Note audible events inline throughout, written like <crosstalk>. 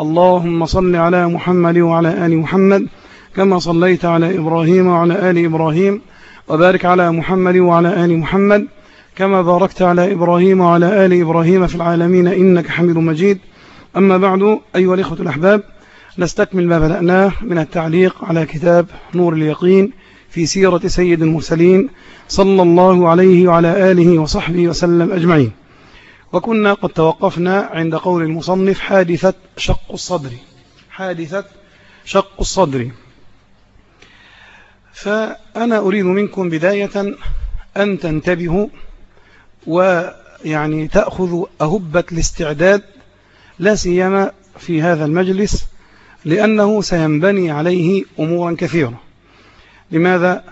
اللهم صل على محمد وعلى آل محمد كما صليت على إبراهيم وعلى آل إبراهيم وبارك على محمد وعلى آل محمد كما باركت على إبراهيم وعلى آل إبراهيم في العالمين إنك حميد مجيد. أما بعد أيها الإخوة الأحباب نستكمل ما بدأناه من التعليق على كتاب نور اليقين في سيرة سيد المرسلين صلى الله عليه وعلى آله وصحبه وسلم أجمعين. وكنا قد توقفنا عند قول المصنف حادثة شق الصدر. حادثة شق الصدر. فأنا أريد منكم بداية أن تنتبهوا ويعني تأخذوا أهبة الاستعداد لا سيما في هذا المجلس لأنه سينبني عليه أمورا كثيرة. لماذا؟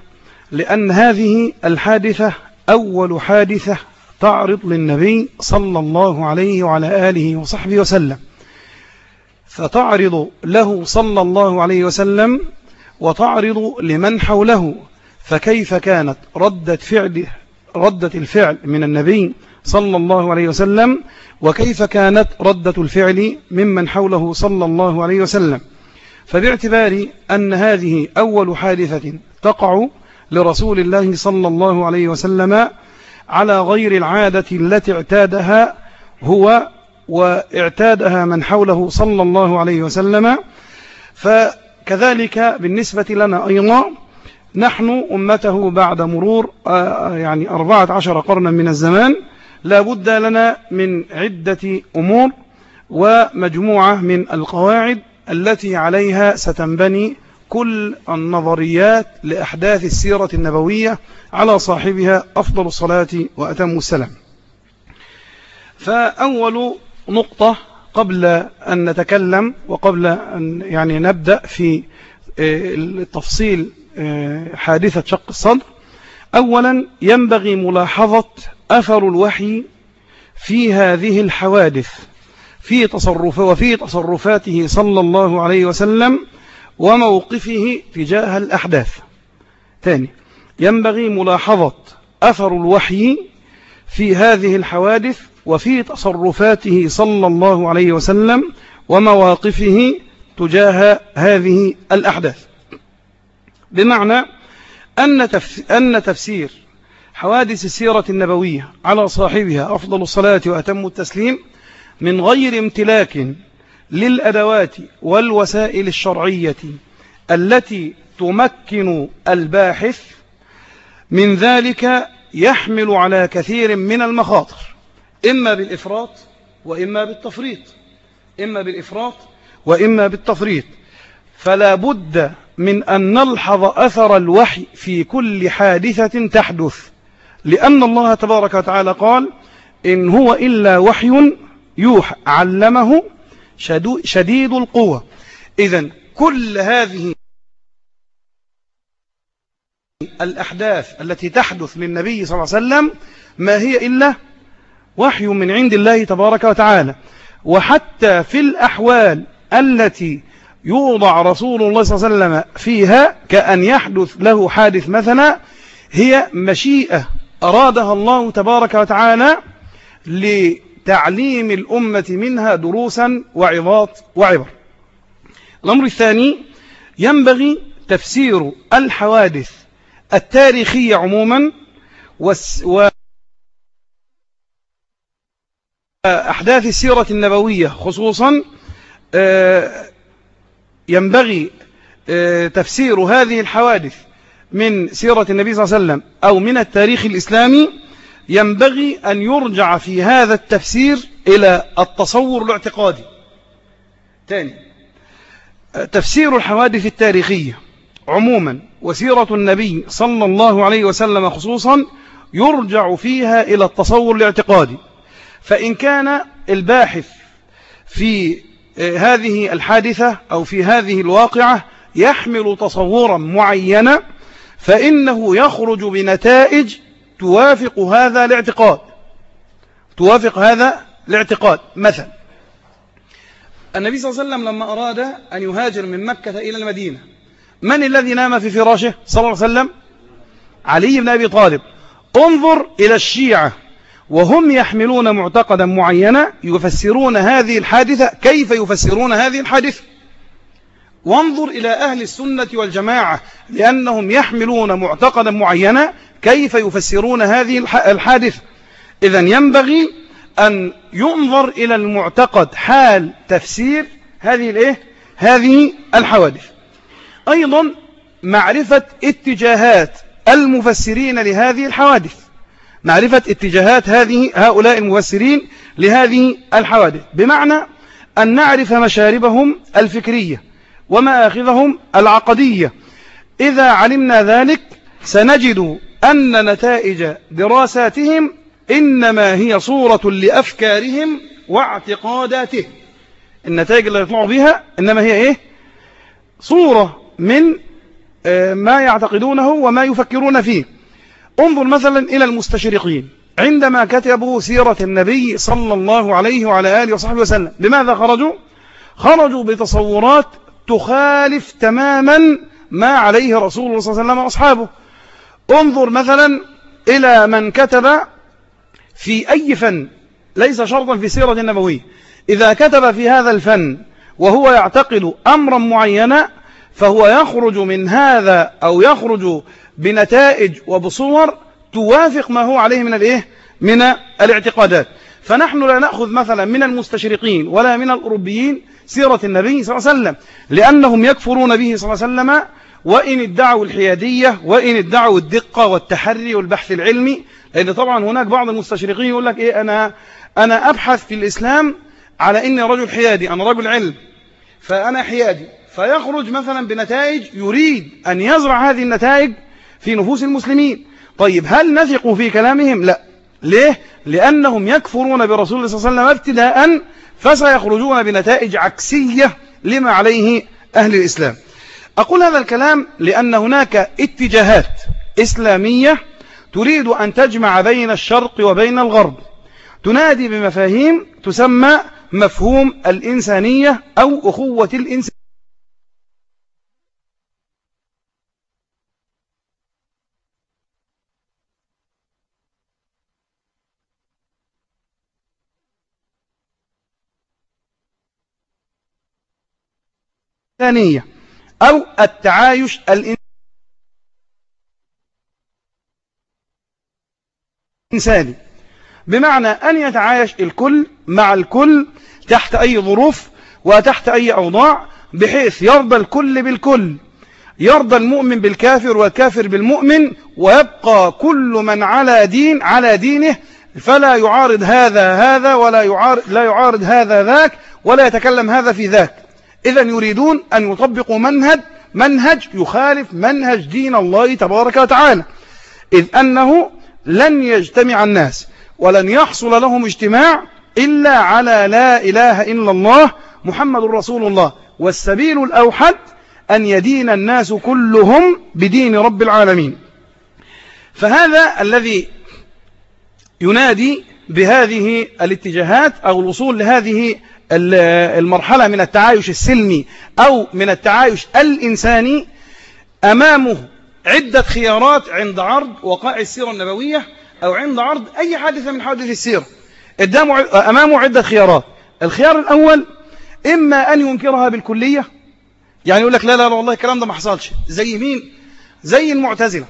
لأن هذه الحادثة أول حادثة تعرض للنبي صلى الله عليه وعلى آله وصحبه وسلم. فتعرض له صلى الله عليه وسلم وتعرض لمن حوله. فكيف كانت ردة فعل ردة الفعل من النبي صلى الله عليه وسلم؟ وكيف كانت ردة الفعل ممن حوله صلى الله عليه وسلم؟ فباعتبار أن هذه أول حادثة تقع لرسول الله صلى الله عليه وسلم على غير العادة التي اعتادها هو واعتادها من حوله صلى الله عليه وسلم. فكذلك بالنسبة لنا أيضا نحن أمته بعد مرور آه، يعني أربعة عشر قرنا من الزمان لا بد لنا من عدة أمور ومجموعة من القواعد التي عليها ستنبني كل النظريات لأحداث السيرة النبوية على صاحبها أفضل الصلاة وأتم السلام. فأول نقطة قبل أن نتكلم وقبل أن يعني نبدأ في آه، التفصيل آه، حادثة شق الصدر أولا ينبغي ملاحظة أثر الوحي في هذه الحوادث في تصرف وفي تصرفاته صلى الله عليه وسلم وموقفه تجاه الأحداث. ثاني ينبغي ملاحظة أثر الوحي في هذه الحوادث وفي تصرفاته صلى الله عليه وسلم ومواقفه تجاه هذه الأحداث. بمعنى أن, تفسير حوادث السيرة النبوية على صاحبها أفضل الصلاة وأتم التسليم من غير امتلاك للأدوات والوسائل الشرعية التي تمكن الباحث من ذلك يحمل على كثير من المخاطر إما بالإفراط وإما بالتفريط إما بالإفراط وإما بالتفريط. فلا بد من أن نلحظ أثر الوحي في كل حادثة تحدث لأن الله تبارك وتعالى قال إن هو إلا وحي يوحى علمه شديد القوة. إذا كل هذه الأحداث التي تحدث للنبي صلى الله عليه وسلم ما هي إلا وحي من عند الله تبارك وتعالى. وحتى في الأحوال التي يوضع رسول الله صلى الله عليه وسلم فيها كأن يحدث له حادث مثلا هي مشيئة أرادها الله تبارك وتعالى لتعليم الأمة منها دروسا وعظات وعبر. الأمر الثاني ينبغي تفسير الحوادث التاريخية عموما و أحداث السيرة النبوية خصوصا آه، ينبغي آه، تفسير هذه الحوادث من سيرة النبي صلى الله عليه وسلم أو من التاريخ الإسلامي ينبغي أن يرجع في هذا التفسير إلى التصور الاعتقادي. ثاني تفسير الحوادث التاريخية. عموما وسيرة النبي صلى الله عليه وسلم خصوصا يرجع فيها إلى التصور الاعتقادي. فإن كان الباحث في هذه الحادثة أو في هذه الواقعة يحمل تصورا معينا فإنه يخرج بنتائج توافق هذا الاعتقاد. توافق هذا الاعتقاد. مثلا النبي صلى الله عليه وسلم لما أراد أن يهاجر من مكة إلى المدينة من الذي نام في فراشه صلى الله عليه وسلم؟ علي بن أبي طالب. انظر إلى الشيعة وهم يحملون معتقدا معينا يفسرون هذه الحادثة. كيف يفسرون هذه الحادثة؟ وانظر إلى أهل السنة والجماعة لأنهم يحملون معتقدا معينا كيف يفسرون هذه الحادثة إذا ينبغي أن ينظر إلى المعتقد حال تفسير هذه الإيه؟ هذه الحوادث. أيضا معرفة اتجاهات المفسرين لهذه الحوادث. معرفة اتجاهات هذه هؤلاء المفسرين لهذه الحوادث. بمعنى أن نعرف مشاربهم الفكرية. ومآخذهم العقدية. إذا علمنا ذلك سنجد أن نتائج دراساتهم إنما هي صورة لأفكارهم واعتقاداتهم. النتائج اللي يطلعوا بها إنما هي إيه؟ صورة من آه، ما يعتقدونه وما يفكرون فيه. انظر مثلا إلى المستشرقين. عندما كتبوا سيرة النبي صلى الله عليه وعلى آله وصحبه وسلم بماذا خرجوا؟ خرجوا بتصورات تخالف تماما ما عليه رسول الله صلى الله عليه وسلم وأصحابه. انظر مثلا إلى من كتب في أي فن ليس شرطا في سيرة النبوية. إذا كتب في هذا الفن وهو يعتقد أمرا معينا فهو يخرج من هذا أو يخرج بنتائج وبصور توافق ما هو عليه من الإيه؟ من الاعتقادات. فنحن لا نأخذ مثلا من المستشرقين ولا من الأوروبيين سيرة النبي صلى الله عليه وسلم لأنهم يكفرون به صلى الله عليه وسلم وإن ادعوا الحيادية وإن ادعوا الدقة والتحري والبحث العلمي لأن طبعا هناك بعض المستشرقين يقول لك إيه أنا, أنا أبحث في الإسلام على إني رجل حيادي أنا رجل علم فأنا حيادي. فيخرج مثلا بنتائج يريد أن يزرع هذه النتائج في نفوس المسلمين. طيب هل نثق في كلامهم؟ لا. ليه؟ لأنهم يكفرون برسول الله صلى الله عليه وسلم ابتداء فسيخرجون بنتائج عكسية لما عليه أهل الإسلام. أقول هذا الكلام لأن هناك اتجاهات إسلامية تريد أن تجمع بين الشرق وبين الغرب. تنادي بمفاهيم تسمى مفهوم الإنسانية أو أخوة الإنسان. الإنسانية أو التعايش الإنساني. بمعنى أن يتعايش الكل مع الكل تحت أي ظروف وتحت أي أوضاع بحيث يرضى الكل بالكل. يرضى المؤمن بالكافر والكافر بالمؤمن ويبقى كل من على دين على دينه فلا يعارض هذا هذا ولا يعارض لا يعارض هذا ذاك ولا يتكلم هذا في ذاك. إذا يريدون أن يطبقوا منهج منهج يخالف منهج دين الله تبارك وتعالى. إذ أنه لن يجتمع الناس ولن يحصل لهم اجتماع إلا على لا إله إلا الله محمد رسول الله. والسبيل الأوحد أن يدين الناس كلهم بدين رب العالمين. فهذا الذي ينادي بهذه الاتجاهات أو الوصول لهذه المرحلة من التعايش السلمي أو من التعايش الإنساني أمامه عدة خيارات عند عرض وقائع السيرة النبوية أو عند عرض أي حادثة من حوادث السيرة أمامه عدة خيارات. الخيار الأول إما أن ينكرها بالكلية يعني يقول لك لا لا والله الكلام ده ما حصلش. زي مين؟ زي المعتزلة.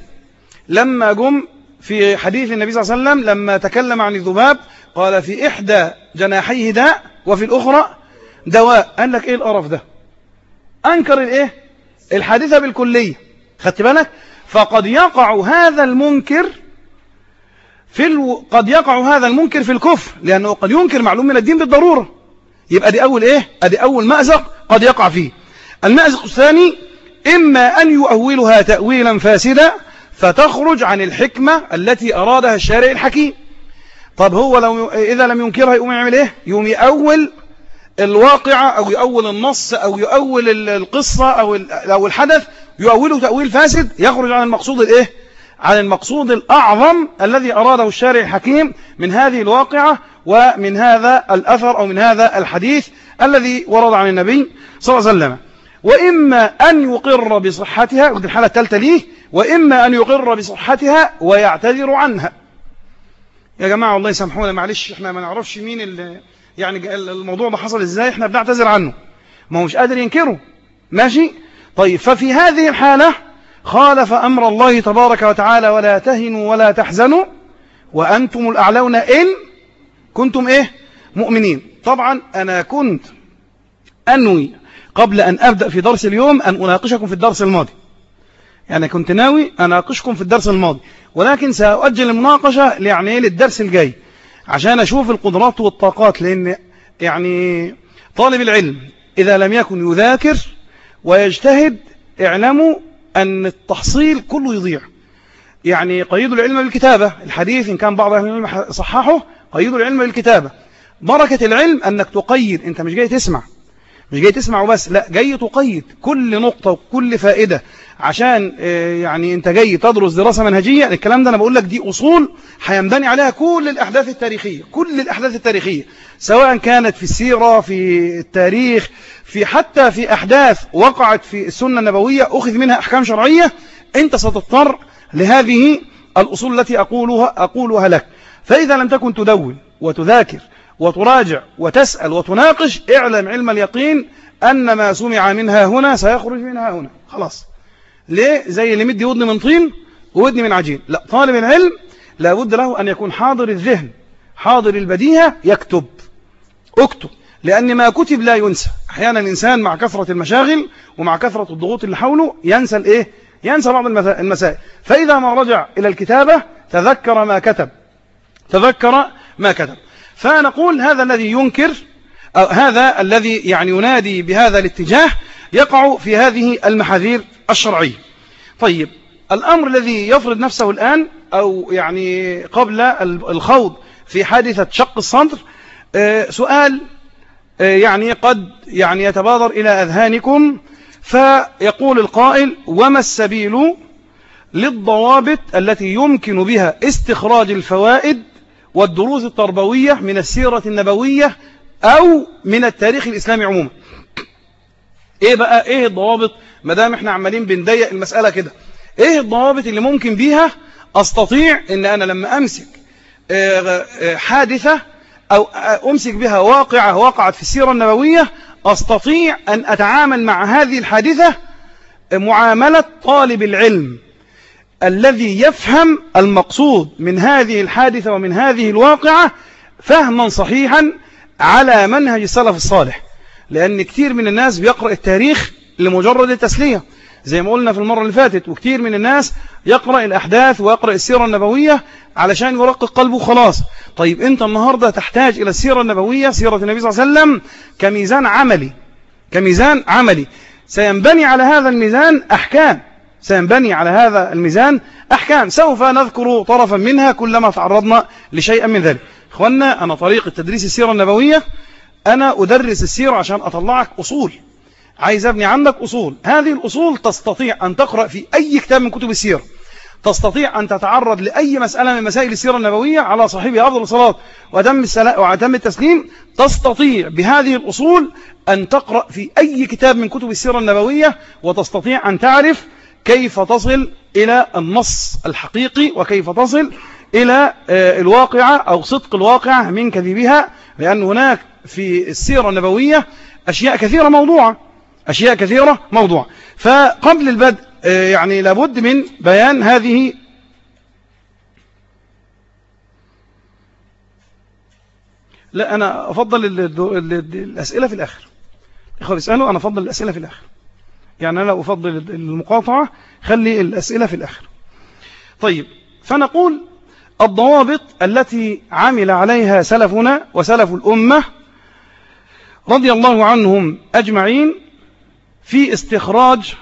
لما جم في حديث النبي صلى الله عليه وسلم لما تكلم عن الذباب قال في إحدى جناحيه داء وفي الأخرى دواء. قال لك إيه القرف ده؟ أنكر الإيه؟ الحادثة بالكلية. خدت بالك؟ فقد يقع هذا المنكر في ألو... قد يقع هذا المنكر في الكفر لأنه قد ينكر معلوم من الدين بالضرورة. يبقى دي أول إيه؟ أدي أول مأزق قد يقع فيه. المأزق الثاني إما أن يؤولها تأويلا فاسدا فتخرج عن الحكمة التي أرادها الشارع الحكيم. طب هو لو إذا لم ينكرها يقوم يعمل إيه؟ يقوم يأول الواقعة أو يؤول النص أو يؤول القصة أو أو الحدث يؤوله تأويل فاسد يخرج عن المقصود الإيه؟ عن المقصود الأعظم الذي أراده الشارع الحكيم من هذه الواقعة ومن هذا الأثر أو من هذا الحديث الذي ورد عن النبي صلى الله عليه وسلم. وإما أن يقر بصحتها الحالة الثالثة ليه؟ وإما أن يقر بصحتها ويعتذر عنها. يا جماعة والله يسامحونا معلش إحنا ما نعرفش مين اللي يعني الموضوع ده حصل إزاي إحنا بنعتذر عنه. ما هو مش قادر ينكره. ماشي؟ طيب ففي هذه الحالة خالف أمر الله تبارك وتعالى ولا تهنوا ولا تحزنوا وأنتم الأعلون إن كنتم إيه؟ مؤمنين. طبعا أنا كنت أنوي قبل أن أبدأ في درس اليوم أن أناقشكم في الدرس الماضي. يعني كنت ناوي أناقشكم في الدرس الماضي ولكن سأؤجل المناقشة يعني للدرس الجاي عشان أشوف القدرات والطاقات لأن يعني طالب العلم إذا لم يكن يذاكر ويجتهد اعلموا أن التحصيل كله يضيع. يعني قيدوا العلم بالكتابة الحديث إن كان بعض أهل العلم صححه قيدوا العلم بالكتابة. بركة العلم أنك تقيد أنت مش جاي تسمع مش جاي تسمع وبس لا جاي تقيد كل نقطة وكل فائدة. عشان آه، يعني انت جاي تدرس دراسة منهجية الكلام ده أنا بقول لك دي اصول هينبني عليها كل الأحداث التاريخية كل الأحداث التاريخية سواء كانت في السيرة في التاريخ في حتى في أحداث وقعت في السنة النبوية أخذ منها أحكام شرعية انت ستضطر لهذه الأصول التي أقولها أقولها لك. فإذا لم تكن تدون وتذاكر وتراجع وتسأل وتناقش اعلم علم اليقين أن ما سمع منها هنا سيخرج منها هنا. خلاص. ليه؟ زي اللي مدي ودن من طين وودن من عجين. لا طالب العلم لابد له أن يكون حاضر الذهن حاضر البديهة يكتب أكتب. لأن ما كتب لا ينسى. أحيانا الإنسان مع كثرة المشاغل ومع كثرة الضغوط اللي حوله ينسى الإيه؟ ينسى بعض المسائل. فإذا ما رجع إلى الكتابة تذكر ما كتب. تذكر ما كتب. فنقول هذا الذي ينكر أو هذا الذي يعني ينادي بهذا الاتجاه يقع في هذه المحاذير الشرعية. طيب الأمر الذي يفرض نفسه الآن أو يعني قبل الخوض في حادثة شق الصدر آه، سؤال آه، يعني قد يعني يتبادر إلى أذهانكم فيقول القائل وما السبيل للضوابط التي يمكن بها استخراج الفوائد والدروس التربوية من السيرة النبوية أو من التاريخ الإسلامي عموما؟ إيه بقى؟ إيه الضوابط؟ مدام إحنا عمالين بنضيق المسألة كده. إيه الضوابط اللي ممكن بيها أستطيع إن أنا لما أمسك آه، آه، حادثة أو أمسك بها واقعة وقعت في السيرة النبوية أستطيع أن أتعامل مع هذه الحادثة معاملة طالب العلم الذي يفهم المقصود من هذه الحادثة ومن هذه الواقعة فهما صحيحا على منهج السلف الصالح. لأن كثير من الناس بيقرأ التاريخ لمجرد التسلية. زي ما قلنا في المرة اللي فاتت وكثير من الناس يقرأ الأحداث ويقرأ السيرة النبوية علشان يرقق قلبه خلاص. طيب أنت النهاردة تحتاج إلى السيرة النبوية سيرة النبي صلى الله عليه وسلم كميزان عملي. كميزان عملي. سينبني على هذا الميزان أحكام. سينبني على هذا الميزان أحكام. سوف نذكر طرفا منها كلما تعرضنا لشيء من ذلك. إخوانا أنا طريقة تدريس السيرة النبوية. أنا أدرس السيرة عشان أطلعك أصول. عايز أبني عندك أصول. هذه الأصول تستطيع أن تقرأ في أي كتاب من كتب السيرة. تستطيع أن تتعرض لأي مسألة من مسائل السيرة النبوية على صاحبها أفضل الصلاة وأتم وأتم التسليم. تستطيع بهذه الأصول أن تقرأ في أي كتاب من كتب السيرة النبوية وتستطيع أن تعرف كيف تصل إلى النص الحقيقي وكيف تصل إلى آه، الواقعة أو صدق الواقعة من كذبها. لأن هناك في السيرة النبوية أشياء كثيرة موضوعة أشياء كثيرة موضوعة. فقبل البدء آه، يعني لابد من بيان هذه لا أنا أفضل الأسئلة في الآخر. إخوة اسألوا أنا أفضل الأسئلة في الآخر. يعني أنا أفضل المقاطعة خلي الأسئلة في الآخر. طيب فنقول الضوابط التي عمل عليها سلفنا وسلف الأمة رضي الله عنهم أجمعين في استخراج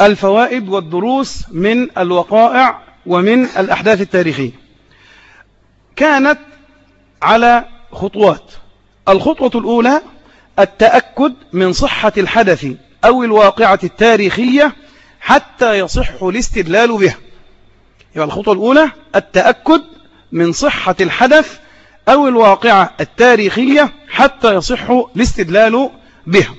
الفوائد والدروس من الوقائع ومن الأحداث التاريخية. كانت على خطوات. الخطوة الأولى التأكد من صحة الحدث أو الواقعة التاريخية حتى يصح الاستدلال بها. يبقى الخطوة الأولى التأكد من صحة الحدث أو الواقعة التاريخية حتى يصح الاستدلال بها.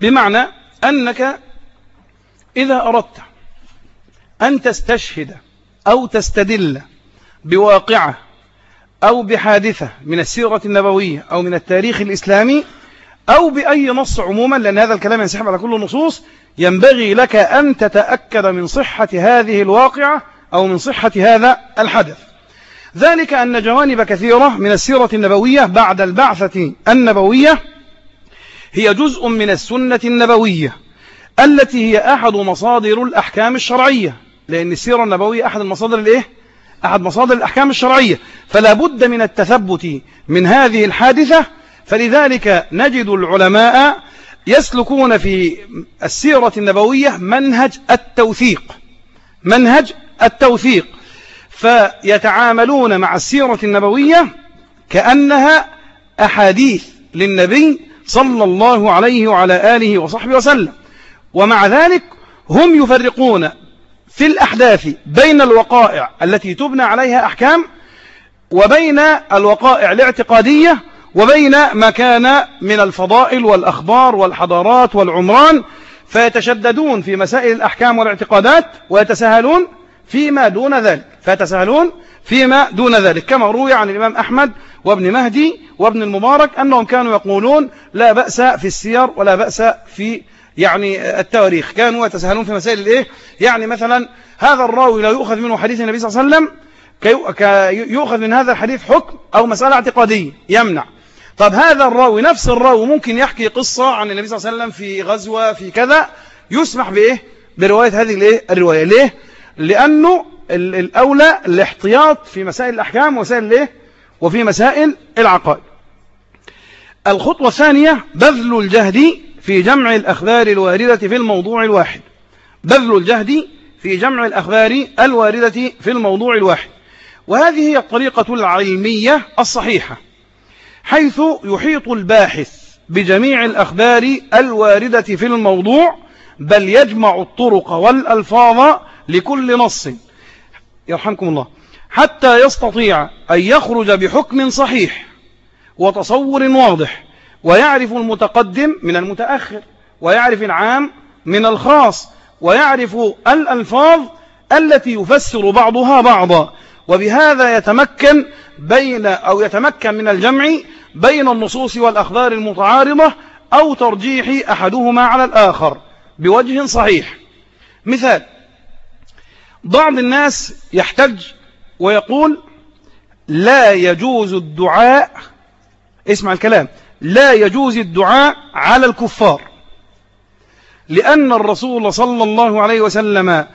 بمعنى أنك إذا أردت أن تستشهد أو تستدل بواقعة أو بحادثة من السيرة النبوية أو من التاريخ الإسلامي أو بأي نص عموما لأن هذا الكلام ينسحب على كل النصوص. ينبغي لك أن تتأكد من صحة هذه الواقعة أو من صحة هذا الحدث. ذلك أن جوانب كثيرة من السيرة النبوية بعد البعثة النبوية هي جزء من السنة النبوية التي هي أحد مصادر الأحكام الشرعية. لأن السيرة النبوية أحد المصادر الإيه؟ أحد مصادر الأحكام الشرعية. فلا بد من التثبت من هذه الحادثة فلذلك نجد العلماء يسلكون في السيرة النبوية منهج التوثيق. منهج التوثيق. فيتعاملون مع السيرة النبوية كأنها أحاديث للنبي صلى الله عليه وعلى آله وصحبه وسلم. ومع ذلك هم يفرقون في الأحداث بين الوقائع التي تبنى عليها أحكام وبين الوقائع الاعتقادية وبين ما كان من الفضائل والأخبار والحضارات والعمران فيتشددون في مسائل الأحكام والاعتقادات ويتساهلون فيما دون ذلك فيتساهلون فيما دون ذلك. كما روي عن الإمام أحمد وابن مهدي وابن المبارك أنهم كانوا يقولون لا بأس في السير ولا بأس في يعني التواريخ كانوا يتساهلون في مسائل الإيه؟ يعني مثلا هذا الراوي لا يؤخذ منه حديث النبي صلى الله عليه وسلم يؤخذ من هذا الحديث حكم أو مسألة اعتقادية يمنع. طب هذا الراوي نفس الراوي ممكن يحكي قصة عن النبي صلى الله عليه وسلم في غزوة في كذا يسمح بإيه؟ برواية هذه الإيه؟ الرواية. ليه؟ لأنه الأولى الاحتياط في مسائل الأحكام ومسائل الإيه؟ وفي مسائل العقائد. الخطوة الثانية بذل الجهد في جمع الأخبار الواردة في الموضوع الواحد. بذل الجهد في جمع الأخبار الواردة في الموضوع الواحد. وهذه هي الطريقة العلمية الصحيحة. حيث يحيط الباحث بجميع الأخبار الواردة في الموضوع بل يجمع الطرق والألفاظ لكل نص. يرحمكم الله. حتى يستطيع أن يخرج بحكم صحيح وتصور واضح ويعرف المتقدم من المتأخر ويعرف العام من الخاص ويعرف الألفاظ التي يفسر بعضها بعضا. وبهذا يتمكن بين أو يتمكن من الجمع بين النصوص والأخبار المتعارضة أو ترجيح أحدهما على الآخر بوجه صحيح. مثال بعض الناس يحتج ويقول لا يجوز الدعاء اسمع الكلام لا يجوز الدعاء على الكفار لأن الرسول صلى الله عليه وسلم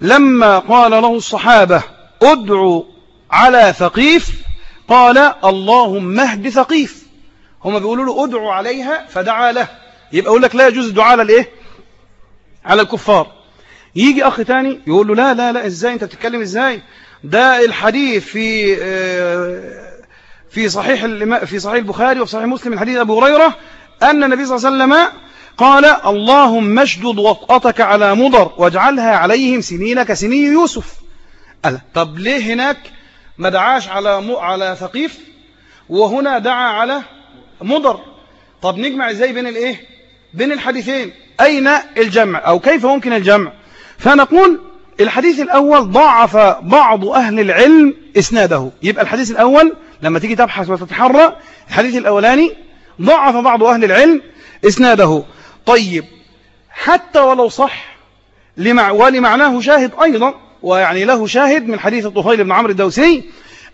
لما قال له الصحابة ادعوا على ثقيف قال اللهم اهد ثقيف. هم بيقولوا له ادعوا عليها فدعا له. يبقى يقول لك لا يجوز الدعاء على الإيه؟ على الكفار. يجي أخ تاني يقول له لا لا لا إزاي؟ أنت بتتكلم إزاي؟ ده الحديث في آه، في صحيح في صحيح البخاري وفي صحيح مسلم الحديث أبو هريرة أن النبي صلى الله عليه وسلم قال اللهم اشدد وطأتك على مضر واجعلها عليهم سنين كسنين يوسف. قال طب ليه هناك ما دعاش على م... على ثقيف وهنا دعا على مضر؟ طب نجمع إزاي بين الإيه؟ بين الحديثين. أين الجمع؟ أو كيف ممكن الجمع؟ فنقول الحديث الأول ضعف بعض أهل العلم إسناده. يبقى الحديث الأول لما تيجي تبحث وتتحرى الحديث الأولاني ضعف بعض أهل العلم إسناده. طيب حتى ولو صح لمع ولمعناه شاهد أيضا ويعني له شاهد من حديث الطفيل بن عمرو الدوسي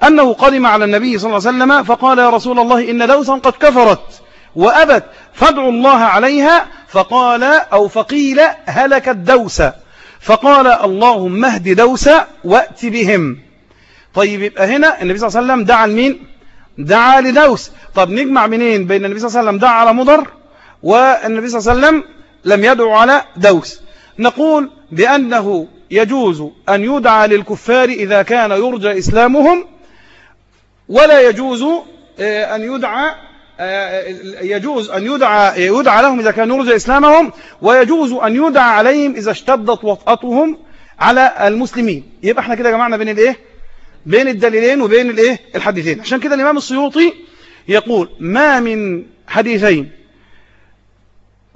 أنه قدم على النبي صلى الله عليه وسلم فقال يا رسول الله إن دوسا قد كفرت وأبت فادعوا الله عليها فقال أو فقيل هلكت دوسا فقال اللهم اهد دوسا وأت بهم. طيب يبقى هنا النبي صلى الله عليه وسلم دعا لمين؟ دعا لدوس. طب نجمع منين بين النبي صلى الله عليه وسلم دعا على مضر والنبي صلى الله عليه وسلم لم يدعو على دوس. نقول بأنه يجوز أن يدعى للكفار إذا كان يرجى إسلامهم ولا يجوز آه، أن يدعى آه، يجوز أن يدعى, يدعى لهم إذا كان يرجى إسلامهم ويجوز أن يدعى عليهم إذا اشتدت وطأتهم على المسلمين. يبقى إحنا كده جمعنا بين الإيه؟ بين الدليلين وبين الإيه؟ الحديثين. عشان كده الإمام السيوطي يقول ما من حديثين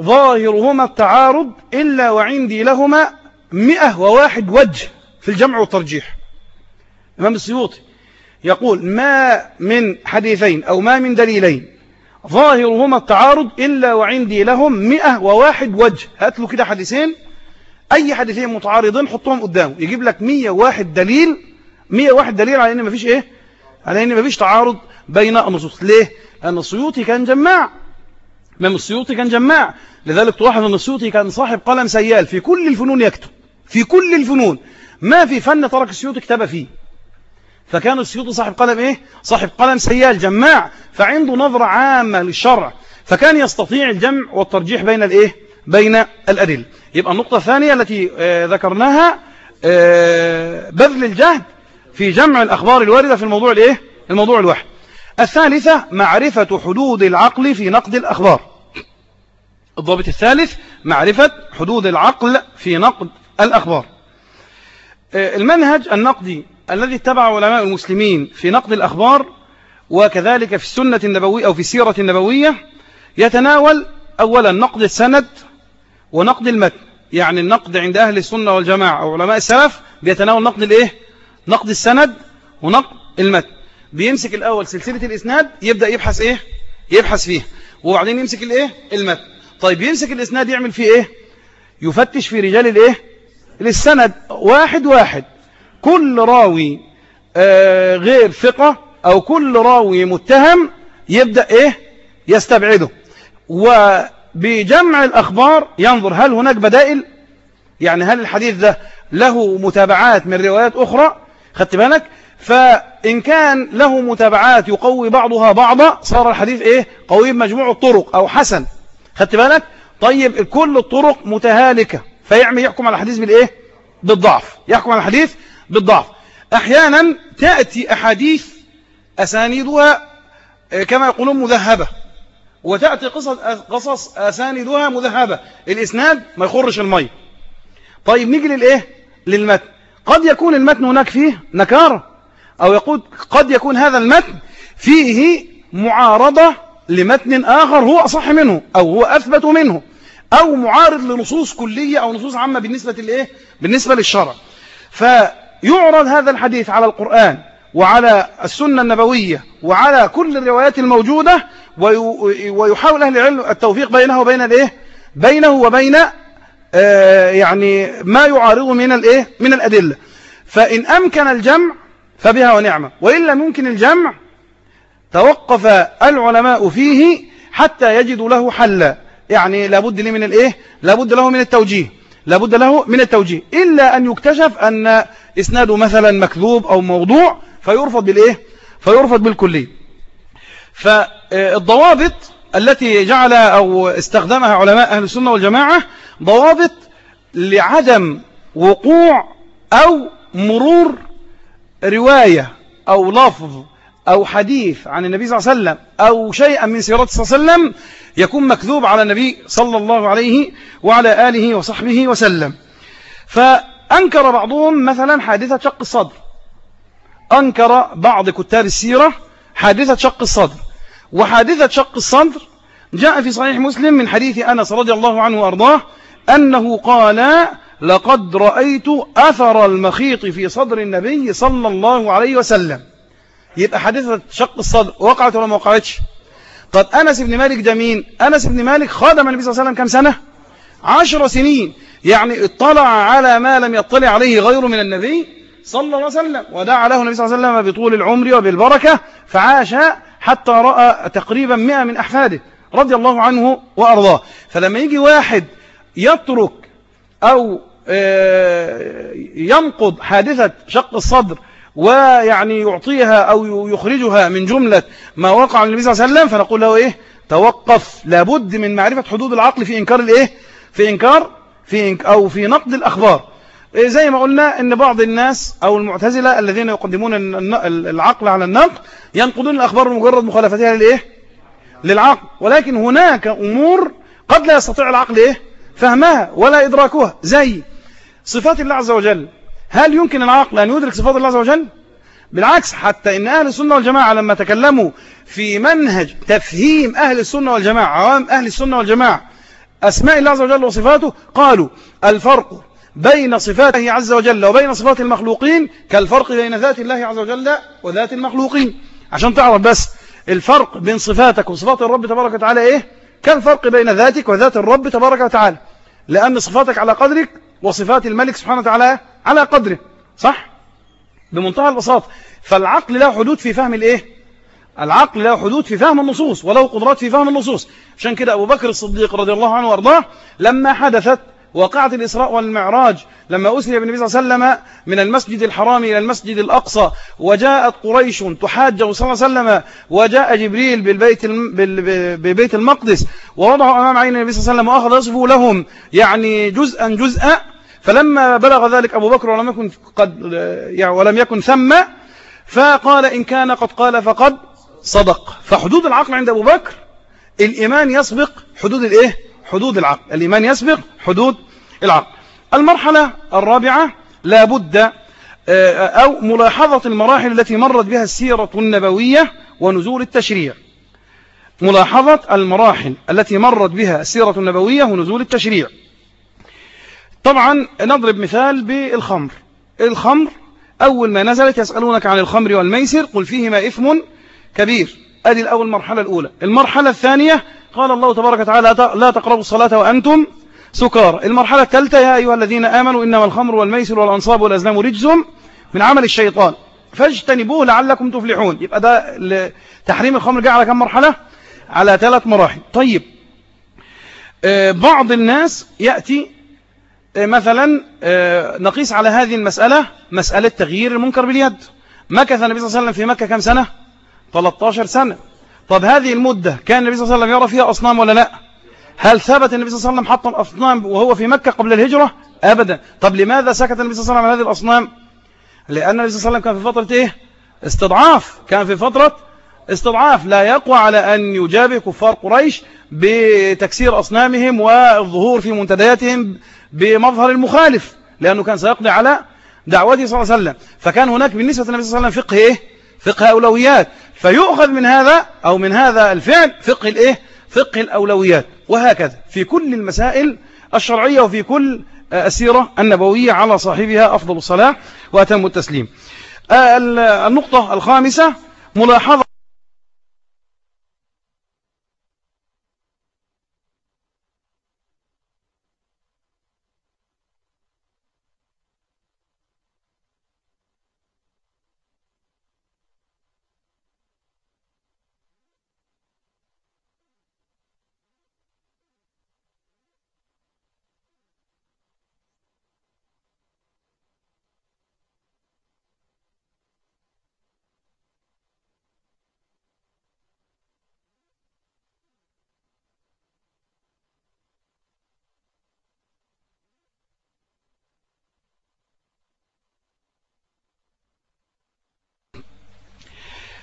ظاهرهما التعارض إلا وعندي لهما مئة وواحد وجه في الجمع والترجيح. الإمام السيوطي يقول ما من حديثين أو ما من دليلين ظاهرهما التعارض إلا وعندي لهم مئة وواحد وجه. هات له كده حديثين. أي حديثين متعارضين حطهم قدامه. يجيب لك مية واحد دليل. مية واحد دليل على أن مفيش إيه؟ على أن مفيش تعارض بين النصوص. ليه؟ لأن السيوطي كان جماع. إمام السيوطي كان جماع. لذلك تلاحظ أن السيوطي كان صاحب قلم سيال في كل الفنون يكتب. في كل الفنون. ما في فن ترك السيوطي كتب فيه. فكان السيوطي صاحب قلم إيه؟ صاحب قلم سيال جماع. فعنده نظرة عامة للشرع. فكان يستطيع الجمع والترجيح بين الإيه؟ بين الأدل يبقى النقطة الثانية التي آه ذكرناها آه بذل الجهد في جمع الأخبار الواردة في الموضوع الإيه؟ الموضوع الواحد الثالثة معرفة حدود العقل في نقد الأخبار. الضابط الثالث معرفة حدود العقل في نقد الأخبار آه، المنهج النقدي الذي اتبع علماء المسلمين في نقد الأخبار وكذلك في السنة النبوية أو في السيرة النبوية يتناول أولا نقد السند ونقد المتن يعني النقد عند أهل السنة والجماعة أو علماء السلف بيتناول نقد الإيه؟ نقد السند ونقد المتن بيمسك الأول سلسلة الإسناد يبدأ يبحث إيه؟ يبحث فيه وبعدين يمسك الإيه؟ المتن طيب يمسك الإسناد يعمل فيه إيه؟ يفتش في رجال الإيه؟ السند واحد واحد. كل راوي آه غير ثقة أو كل راوي متهم يبدأ إيه؟ يستبعده. وبجمع الأخبار ينظر هل هناك بدائل؟ يعني هل الحديث ده له متابعات من روايات أخرى؟ خدت بالك؟ فإن كان له متابعات يقوي بعضها بعضا صار الحديث إيه؟ قوي بمجموع الطرق أو حسن. خدت بالك؟ طيب كل الطرق متهالكة. فيعمل يحكم على الحديث بالإيه؟ بالضعف. يحكم على الحديث بالضعف. أحيانا تأتي أحاديث أسانيدها آه، كما يقولون مذهبة. وتأتي قصص, قصص أساندها مذهبة. الإسناد ما يخرش المي. طيب نيجي للإيه؟ للمتن. قد يكون المتن هناك فيه نكارة؟ أو يقول قد يكون هذا المتن فيه معارضة لمتن آخر هو أصح منه أو هو أثبت منه. أو معارض لنصوص كلية أو نصوص عامة بالنسبة لإيه؟ بالنسبة للشرع. فيعرض هذا الحديث على القرآن وعلى السنة النبوية وعلى كل الروايات الموجودة ويحاول أهل العلم التوفيق بينه وبين الإيه؟ بينه وبين آه يعني ما يعارضه من الإيه؟ من الأدلة. فإن أمكن الجمع فبها ونعمة. وإن لم يمكن الجمع توقف العلماء فيه حتى يجدوا له حلا. يعني لابد له من الإيه؟ لابد له من التوجيه. لابد له من التوجيه. إلا أن يكتشف أن إسناده مثلا مكذوب أو موضوع فيرفض بالإيه؟ فيرفض بالكلي فالضوابط التي جعل أو استخدمها علماء أهل السنة والجماعة ضوابط لعدم وقوع أو مرور رواية أو لفظ أو حديث عن النبي صلى الله عليه وسلم أو شيئا من سيرته صلى الله عليه وسلم يكون مكذوب على النبي صلى الله عليه وعلى آله وصحبه وسلم. فأنكر بعضهم مثلا حادثة شق الصدر. أنكر بعض كتاب السيرة حادثة شق الصدر. وحادثة شق الصدر جاء في صحيح مسلم من حديث أنس رضي الله عنه وأرضاه أنه قال لقد رأيت أثر المخيط في صدر النبي صلى الله عليه وسلم. يبقى حادثة شق الصدر وقعت ولا ما وقعتش؟ طب أنس بن مالك ده مين أنس بن مالك خادم النبي صلى الله عليه وسلم كم سنة؟ عشر سنين. يعني اطلع على ما لم يطلع عليه غيره من النبي صلى الله عليه وسلم. ودعا له النبي صلى الله عليه وسلم بطول العمر وبالبركة. فعاش حتى رأى تقريبا مئة من أحفاده رضي الله عنه وأرضاه. فلما يجي واحد يترك أو آه، ينقض حادثة شق الصدر ويعني يعطيها أو يخرجها من جملة ما وقع النبي صلى الله عليه وسلم فنقول له إيه؟ توقف. لابد من معرفة حدود العقل في إنكار الإيه؟ في إنكار في إنك أو في نقد الأخبار. إيه زي ما قلنا إن بعض الناس أو المعتزلة الذين يقدمون العقل على النقد ينقضون الأخبار بمجرد مخالفتها للإيه؟ للعقل. ولكن هناك أمور قد لا يستطيع العقل إيه؟ فهمها ولا إدراكها. زي صفات الله عز وجل. هل يمكن العقل أن يدرك صفات الله عز وجل؟ بالعكس حتى إن أهل السنة والجماعة لما تكلموا في منهج تفهيم أهل السنة والجماعة عوام أهل السنة والجماعة أسماء الله عز وجل وصفاته قالوا الفرق بين صفاته عز وجل وبين صفات المخلوقين كالفرق بين ذات الله عز وجل وذات المخلوقين. عشان تعرف بس الفرق بين صفاتك وصفات الرب تبارك وتعالى إيه؟ كالفرق بين ذاتك وذات الرب تبارك وتعالى. لأن صفاتك على قدرك وصفات الملك سبحانه وتعالى على قدره صح؟ بمنتهى البساطة. فالعقل له حدود في فهم الإيه؟ العقل له حدود في فهم النصوص وله قدرات في فهم النصوص. عشان كده أبو بكر الصديق رضي الله عنه وأرضاه لما حدثت وقعة الإسراء والمعراج لما أسري بالنبي صلى الله عليه وسلم من المسجد الحرام إلى المسجد الأقصى وجاءت قريش تحاجه صلى الله عليه وسلم وجاء جبريل بالبيت ببيت المقدس ووضعه أمام عين النبي صلى الله عليه وسلم وأخذ يصفه لهم يعني جزءا جزءا. فلما بلغ ذلك أبو بكر ولم يكن قد يعني ولم يكن ثم فقال إن كان قد قال فقد صدق. فحدود العقل عند أبو بكر الإيمان يسبق حدود الإيه؟ حدود العقل. الإيمان يسبق حدود العقل. المرحلة الرابعة لابد آه، أو ملاحظة المراحل التي مرت بها السيرة النبوية ونزول التشريع. ملاحظة المراحل التي مرت بها السيرة النبوية ونزول التشريع. طبعا نضرب مثال بالخمر. الخمر أول ما نزلت يسألونك عن الخمر والميسر قل فيهما إثم كبير. أدي الأول المرحلة الأولى. المرحلة الثانية قال الله تبارك وتعالى لا تقربوا الصلاة وأنتم سكار المرحلة الثالثة يا أيها الذين آمنوا إنما الخمر والميسر والأنصاب والأزلام رجز من عمل الشيطان. فاجتنبوه لعلكم تفلحون. يبقى ده تحريم الخمر جاء على كم مرحلة؟ على ثلاث مراحل. طيب آه، بعض الناس يأتي آه، مثلا آه، نقيس على هذه المسألة مسألة تغيير المنكر باليد. مكث النبي صلى الله عليه وسلم في مكة كم سنة؟ 13 سنة. طب هذه المدة كان النبي صلى الله عليه وسلم يرى فيها أصنام ولا لا؟ هل ثبت النبي صلى الله عليه وسلم حط الأصنام وهو في مكة قبل الهجرة؟ أبدا. طب لماذا سكت النبي صلى الله عليه وسلم عن هذه الأصنام؟ لأن النبي صلى الله عليه وسلم كان في فترة إيه؟ استضعاف. كان في فترة استضعاف. لا يقوى على أن يجابه كفار قريش بتكسير أصنامهم والظهور في منتدياتهم بمظهر المخالف لأنه كان سيقضي على دعوته صلى الله عليه وسلم. فكان هناك بالنسبة للنبي صلى الله عليه وسلم فقه إيه؟ فقه أولويات. فيؤخذ من هذا أو من هذا الفعل فقه الإيه؟ فقه الأولويات. وهكذا في كل المسائل الشرعية وفي كل السيرة النبوية على صاحبها أفضل الصلاة وأتم التسليم. النقطة الخامسة ملاحظة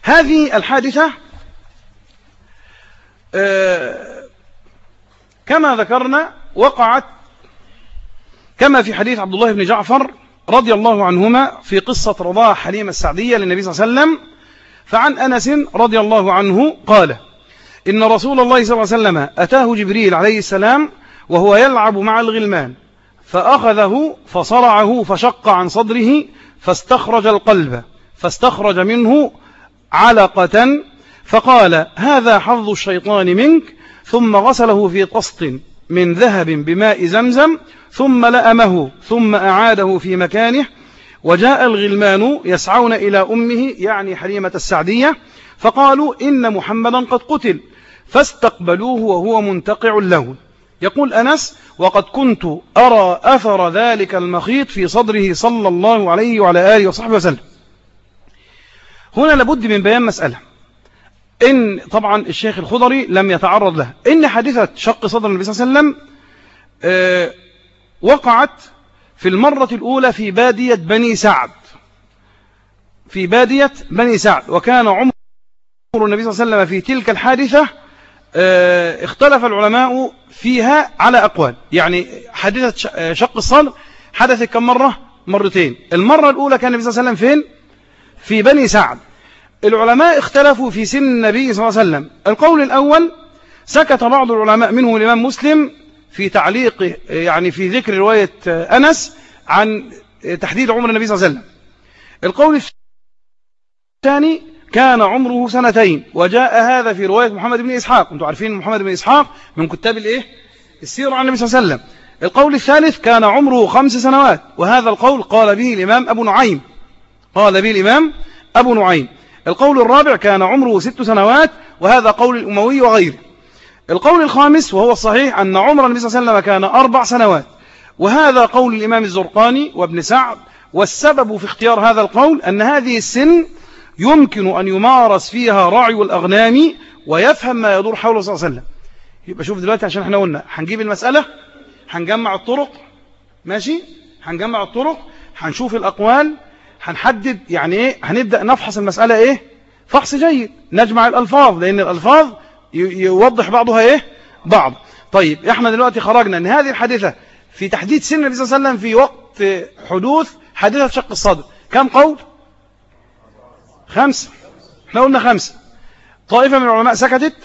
هذه الحادثة آه، كما ذكرنا وقعت كما في حديث عبد الله بن جعفر رضي الله عنهما في قصة رضاع حليمة السعدية للنبي صلى الله عليه وسلم فعن أنس رضي الله عنه قال إن رسول الله صلى الله عليه وسلم أتاه جبريل عليه السلام وهو يلعب مع الغلمان فأخذه فصرعه فشق عن صدره فاستخرج القلب فاستخرج منه علقة فقال هذا حظ الشيطان منك. ثم غسله في طست من ذهب بماء زمزم ثم لأمه ثم أعاده في مكانه. وجاء الغلمان يسعون إلى أمه يعني حليمة السعدية فقالوا إن محمدا قد قتل فاستقبلوه وهو منتقع اللون يقول أنس وقد كنت أرى أثر ذلك المخيط في صدره صلى الله عليه وعلى آله وصحبه وسلم. هنا لابد من بيان مسألة. إن طبعا الشيخ الخضري لم يتعرض له إن حادثة شق صدر النبي صلى الله عليه وسلم آه، وقعت في المرة الأولى في بادية بني سعد. في بادية بني سعد. وكان عمر النبي صلى الله عليه وسلم في تلك الحادثة آه، اختلف العلماء فيها على أقوال. يعني حادثة آه، شق الصدر حدثت كم مرة؟ مرتين. المرة الأولى كان النبي صلى الله عليه وسلم فين؟ في بني سعد. العلماء اختلفوا في سن النبي صلى الله عليه وسلم. القول الأول سكت بعض العلماء منهم الإمام مسلم في تعليقه يعني في ذكر رواية أنس عن تحديد عمر النبي صلى الله عليه وسلم. القول الثاني كان عمره سنتين وجاء هذا في رواية محمد بن إسحاق. أنتم عارفين محمد بن إسحاق من كتاب الإيه؟ السيرة عن النبي صلى الله عليه وسلم. القول الثالث كان عمره خمس سنوات وهذا القول قال به الإمام أبو نعيم. قال به الإمام أبو نعيم. القول الرابع كان عمره ست سنوات وهذا قول الأموي وغيره. القول الخامس وهو الصحيح أن عمر النبي صلى الله عليه وسلم كان أربع سنوات. وهذا قول الإمام الزرقاني وابن سعد. والسبب في اختيار هذا القول أن هذه السن يمكن أن يمارس فيها راعي الأغنام ويفهم ما يدور حوله صلى الله عليه وسلم. يبقى شوف دلوقتي عشان إحنا قلنا هنجيب المسألة هنجمع الطرق ماشي؟ هنجمع الطرق هنشوف الأقوال هنحدد يعني إيه؟ هنبدأ نفحص المسألة إيه؟ فحص جيد. نجمع الألفاظ لأن الألفاظ يوضح بعضها إيه؟ بعض. طيب إحنا دلوقتي خرجنا ان هذه الحادثة في تحديد سن النبي صلى الله عليه وسلم في وقت حدوث حادثة شق الصدر. كم قول؟ خمسة إحنا قلنا خمسة طائفة من العلماء سكتت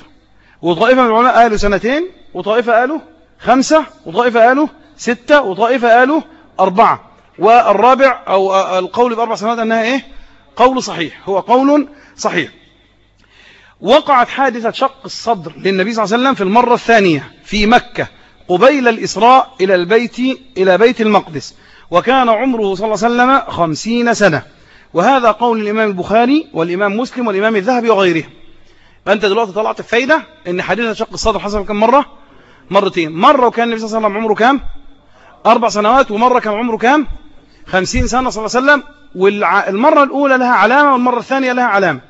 وطائفة من العلماء قالوا سنتين وطائفة قالوا خمسة وطائفة قالوا ستة وطائفة قالوا أربعة. والرابع أو القول بأربع سنوات أنها إيه؟ قول صحيح. هو قول صحيح. وقعت حادثة شق الصدر للنبي صلى الله عليه وسلم في المرة الثانية في مكة قبيل الإسراء إلى البيت إلى بيت المقدس. وكان عمره صلى الله عليه وسلم خمسين سنة. وهذا قول الإمام البخاري والإمام مسلم والإمام الذهبي وغيره فأنت دلوقتي طلعت الفايدة أن حادثة شق الصدر حصل كم مرة؟ مرتين. مرة وكان النبي صلى الله عليه وسلم عمره كام أربع سنوات ومرة كان عمره كام خمسين سنة صلى الله عليه وسلم والمرة الأولى لها علامة والمرة الثانية لها علامة.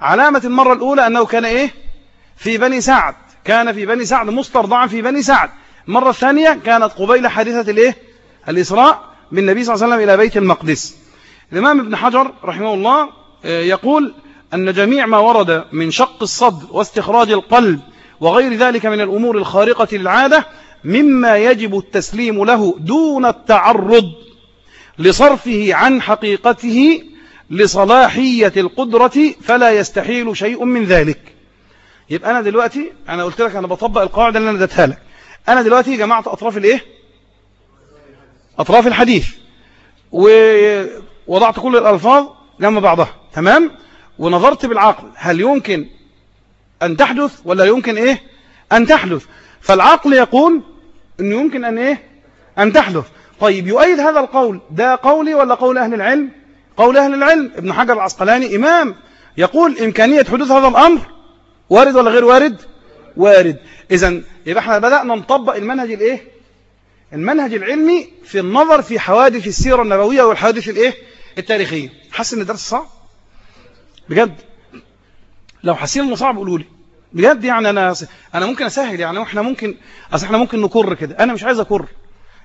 علامة المرة الأولى أنه كان إيه؟ في بني سعد. كان في بني سعد مسترضعا في بني سعد. المرة الثانية كانت قبيل حادثة الإيه؟ الإسراء بالنبي صلى الله عليه وسلم إلى بيت المقدس. الإمام ابن حجر رحمه الله آه، يقول أن جميع ما ورد من شق الصدر واستخراج القلب وغير ذلك من الأمور الخارقة للعادة مما يجب التسليم له دون التعرض. لصرفه عن حقيقته لصلاحية القدرة فلا يستحيل شيء من ذلك. يبقى أنا دلوقتي أنا قلت لك أنا بطبق القاعدة اللي أنا اديتها لك. أنا دلوقتي جمعت أطراف الإيه؟ أطراف الحديث. ووضعت كل الألفاظ جنب بعضها. تمام؟ ونظرت بالعقل. هل يمكن أن تحدث ولا يمكن إيه؟ أن تحدث. فالعقل يقول أنه يمكن أن إيه؟ أن تحدث. طيب يؤيد هذا القول. ده قولي ولا قول أهل العلم؟ قول أهل العلم. ابن حجر العسقلاني إمام يقول إمكانية حدوث هذا الأمر وارد ولا غير وارد؟ وارد. إذا يبقى إحنا بدأنا نطبق المنهج الإيه؟ المنهج العلمي في النظر في حوادث السيرة النبوية والحوادث الإيه؟ التاريخية. حاسس إن الدرس صعب؟ بجد؟ لو حاسين إنه صعب قولوا لي. بجد يعني أنا أنا ممكن أسهل يعني إحنا ممكن أصل إحنا ممكن نكر كده. أنا مش عايز أكر.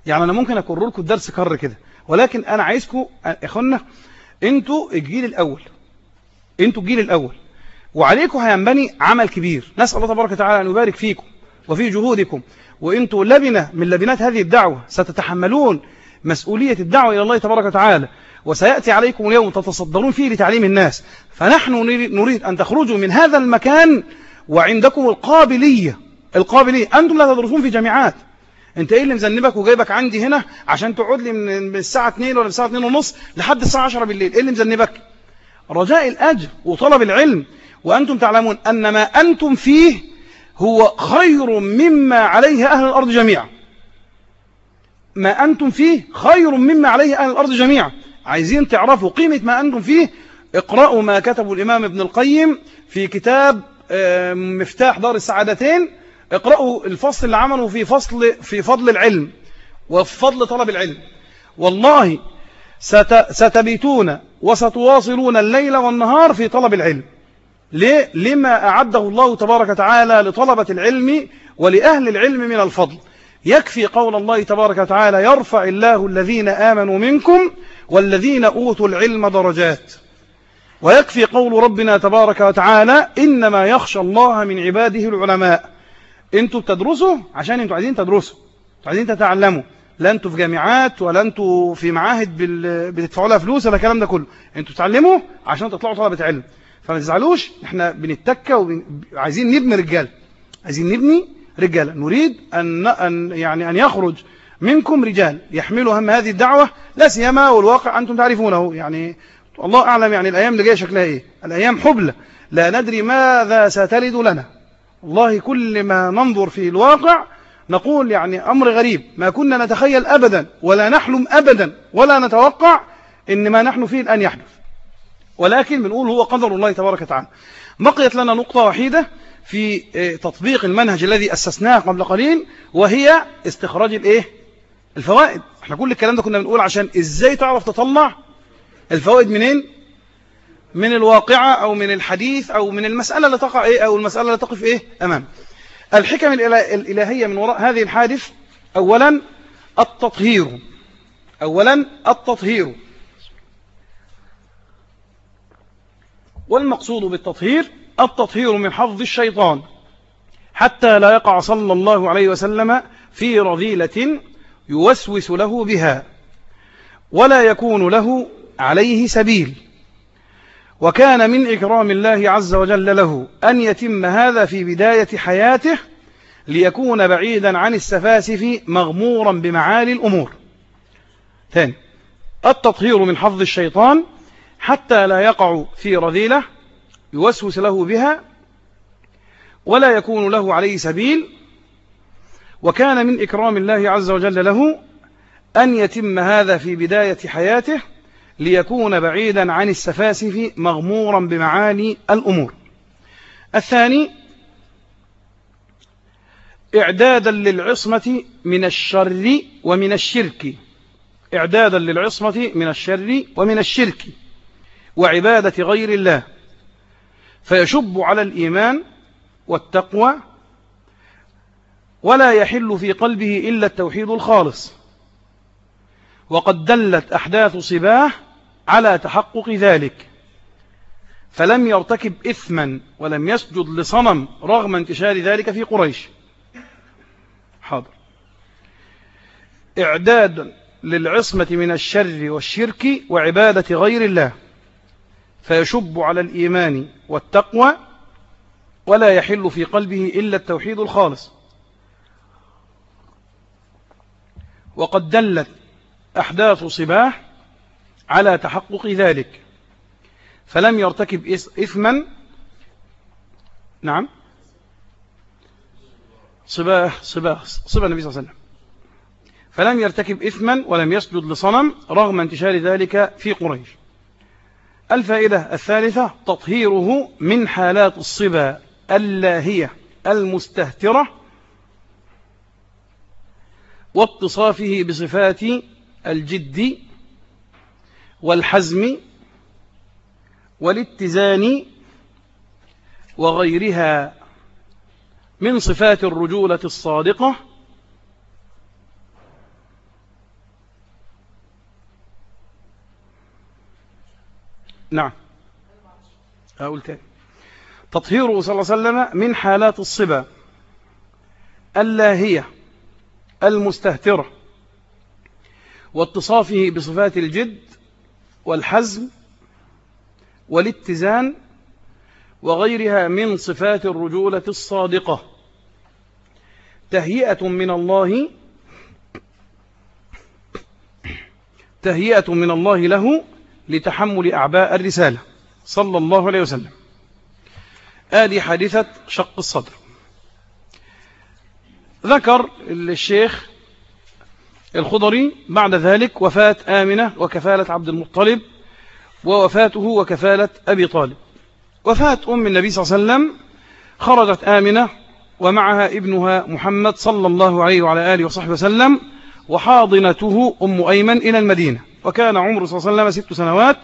يعني أنا ممكن أكرر لكم الدرس كر كده. ولكن أنا عايزكم اخوانا أنتوا الجيل الأول. أنتوا الجيل الأول. وعليكم هينبني عمل كبير. نسأل الله تبارك وتعالى أن يبارك فيكم وفي جهودكم. وانتوا لبنة من لبنات هذه الدعوة ستتحملون مسؤولية الدعوة إلى الله تبارك وتعالى. وسيأتي عليكم اليوم تتصدرون فيه لتعليم الناس. فنحن نريد أن تخرجوا من هذا المكان وعندكم القابلية. القابلية. أنتم لا تدرسون في جامعات. انت إيه اللي مذنبك وجايبك عندي هنا عشان تقعد لي من الساعة 2 ولا الساعة 2 ونص لحد الساعة 10 بالليل؟ إيه اللي مذنبك؟ رجاء الأجر وطلب العلم. وأنتم تعلمون أن ما أنتم فيه هو خير مما عليه أهل الأرض جميعا. ما أنتم فيه خير مما عليه أهل الأرض جميعا. عايزين تعرفوا قيمة ما أنتم فيه؟ اقرأوا ما كتبه الإمام ابن القيم في كتاب آه، مفتاح دار السعادتين. اقرأوا الفصل اللي عمله في فصل في فضل العلم وفي فضل طلب العلم. والله ستبيتون وستواصلون الليل والنهار في طلب العلم. ليه؟ لما أعده الله تبارك وتعالى لطلبة العلم ولأهل العلم من الفضل. يكفي قول الله تبارك وتعالى يرفع الله الذين آمنوا منكم والذين أوتوا العلم درجات. ويكفي قول ربنا تبارك وتعالى إنما يخشى الله من عباده العلماء. أنتوا بتدرسوا عشان أنتوا عايزين تدرسوا. أنتوا عايزين تتعلموا. لا أنتوا في جامعات ولا أنتوا في معاهد بتدفعوا لها فلوس ولا الكلام ده كله. أنتوا بتتعلموا عشان تطلعوا طلبة علم. فما تزعلوش إحنا بنتكى وعايزين نبني رجال. عايزين نبني رجال. نريد أن, أن يعني أن يخرج منكم رجال يحملوا هم هذه الدعوة. لا سيما والواقع أنتم تعرفونه. يعني الله أعلم يعني الأيام اللي جاية شكلها إيه. الأيام حبلة لا ندري ماذا ستلد لنا. والله كل ما ننظر في الواقع نقول يعني أمر غريب. ما كنا نتخيل أبدا ولا نحلم أبدا ولا نتوقع إن ما نحن فيه الآن يحدث. ولكن بنقول هو قدر الله تبارك وتعالى. بقيت لنا نقطة وحيدة في آه، تطبيق المنهج الذي أسسناه قبل قليل وهي استخراج الإيه؟ الفوائد. إحنا كل الكلام ده كنا بنقول عشان إزاي تعرف تطلع الفوائد منين؟ من الواقعة أو من الحديث أو من المسألة اللي تقع إيه أو المسألة اللي تقف إيه أمام. الحكم الإلهية من وراء هذه الحادث أولا التطهير أولا التطهير. والمقصود بالتطهير التطهير من حفظ الشيطان. حتى لا يقع صلى الله عليه وسلم في رذيلة يوسوس له بها ولا يكون له عليه سبيل. وكان من إكرام الله عز وجل له أن يتم هذا في بداية حياته ليكون بعيدا عن السفاسف مغمورا بمعالي الأمور. ثاني التطهير من حفظ الشيطان حتى لا يقع في رذيلة يوسوس له بها ولا يكون له عليه سبيل. وكان من إكرام الله عز وجل له أن يتم هذا في بداية حياته ليكون بعيدا عن السفاسف مغمورا بمعاني الأمور. الثاني إعدادا للعصمة من الشر ومن الشرك. إعدادا للعصمة من الشر ومن الشرك وعبادة غير الله. فيشب على الإيمان والتقوى ولا يحل في قلبه إلا التوحيد الخالص. وقد دلت أحداث صباه على تحقق ذلك. فلم يرتكب إثما ولم يسجد لصنم رغم انتشار ذلك في قريش. حاضر. إعداد للعصمة من الشر والشرك وعبادة غير الله. فيشب على الإيمان والتقوى ولا يحل في قلبه إلا التوحيد الخالص. وقد دلت أحداث صباح على تحقق ذلك. فلم يرتكب إثما. نعم. صباح صباح صباح النبي صلى الله عليه وسلم. فلم يرتكب إثما ولم يسجد لصنم رغم انتشار ذلك في قريش. الفائدة الثالثة تطهيره من حالات الصبا اللاهية المستهترة واتصافه بصفات الجد والحزم والاتزان وغيرها من صفات الرجولة الصادقة نعم. أقول تاني. تطهيره صلى الله عليه وسلم من حالات الصبا اللاهية المستهترة واتصافه بصفات الجد والحزم والاتزان وغيرها من صفات الرجولة الصادقة. تهيئة من الله تهيئة من الله له لتحمل أعباء الرسالة. صلى الله عليه وسلم. آدي حادثة شق الصدر. ذكر الشيخ الخضري بعد ذلك وفاة آمنة وكفالة عبد المطلب ووفاته وكفالة أبي طالب. وفاة أم النبي صلى الله عليه وسلم خرجت آمنة ومعها ابنها محمد صلى الله عليه وعلى آله وصحبه وسلم وحاضنته أم أيمن إلى المدينة. وكان عمره صلى الله عليه وسلم ست سنوات.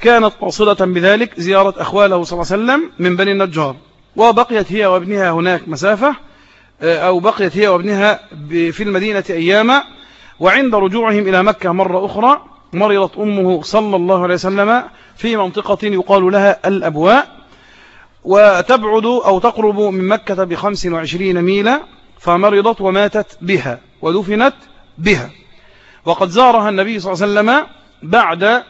كانت قاصدة بذلك زيارة أخواله صلى الله عليه وسلم من بني النجار. وبقيت هي وابنها هناك مسافة. أو بقيت هي وابنها في المدينة أياما وعند رجوعهم إلى مكة مرة أخرى مرضت أمه صلى الله عليه وسلم في منطقة يقال لها الأبواء وتبعد أو تقرب من مكة بخمس وعشرين ميلا فمرضت وماتت بها ودفنت بها. وقد زارها النبي صلى الله عليه وسلم بعد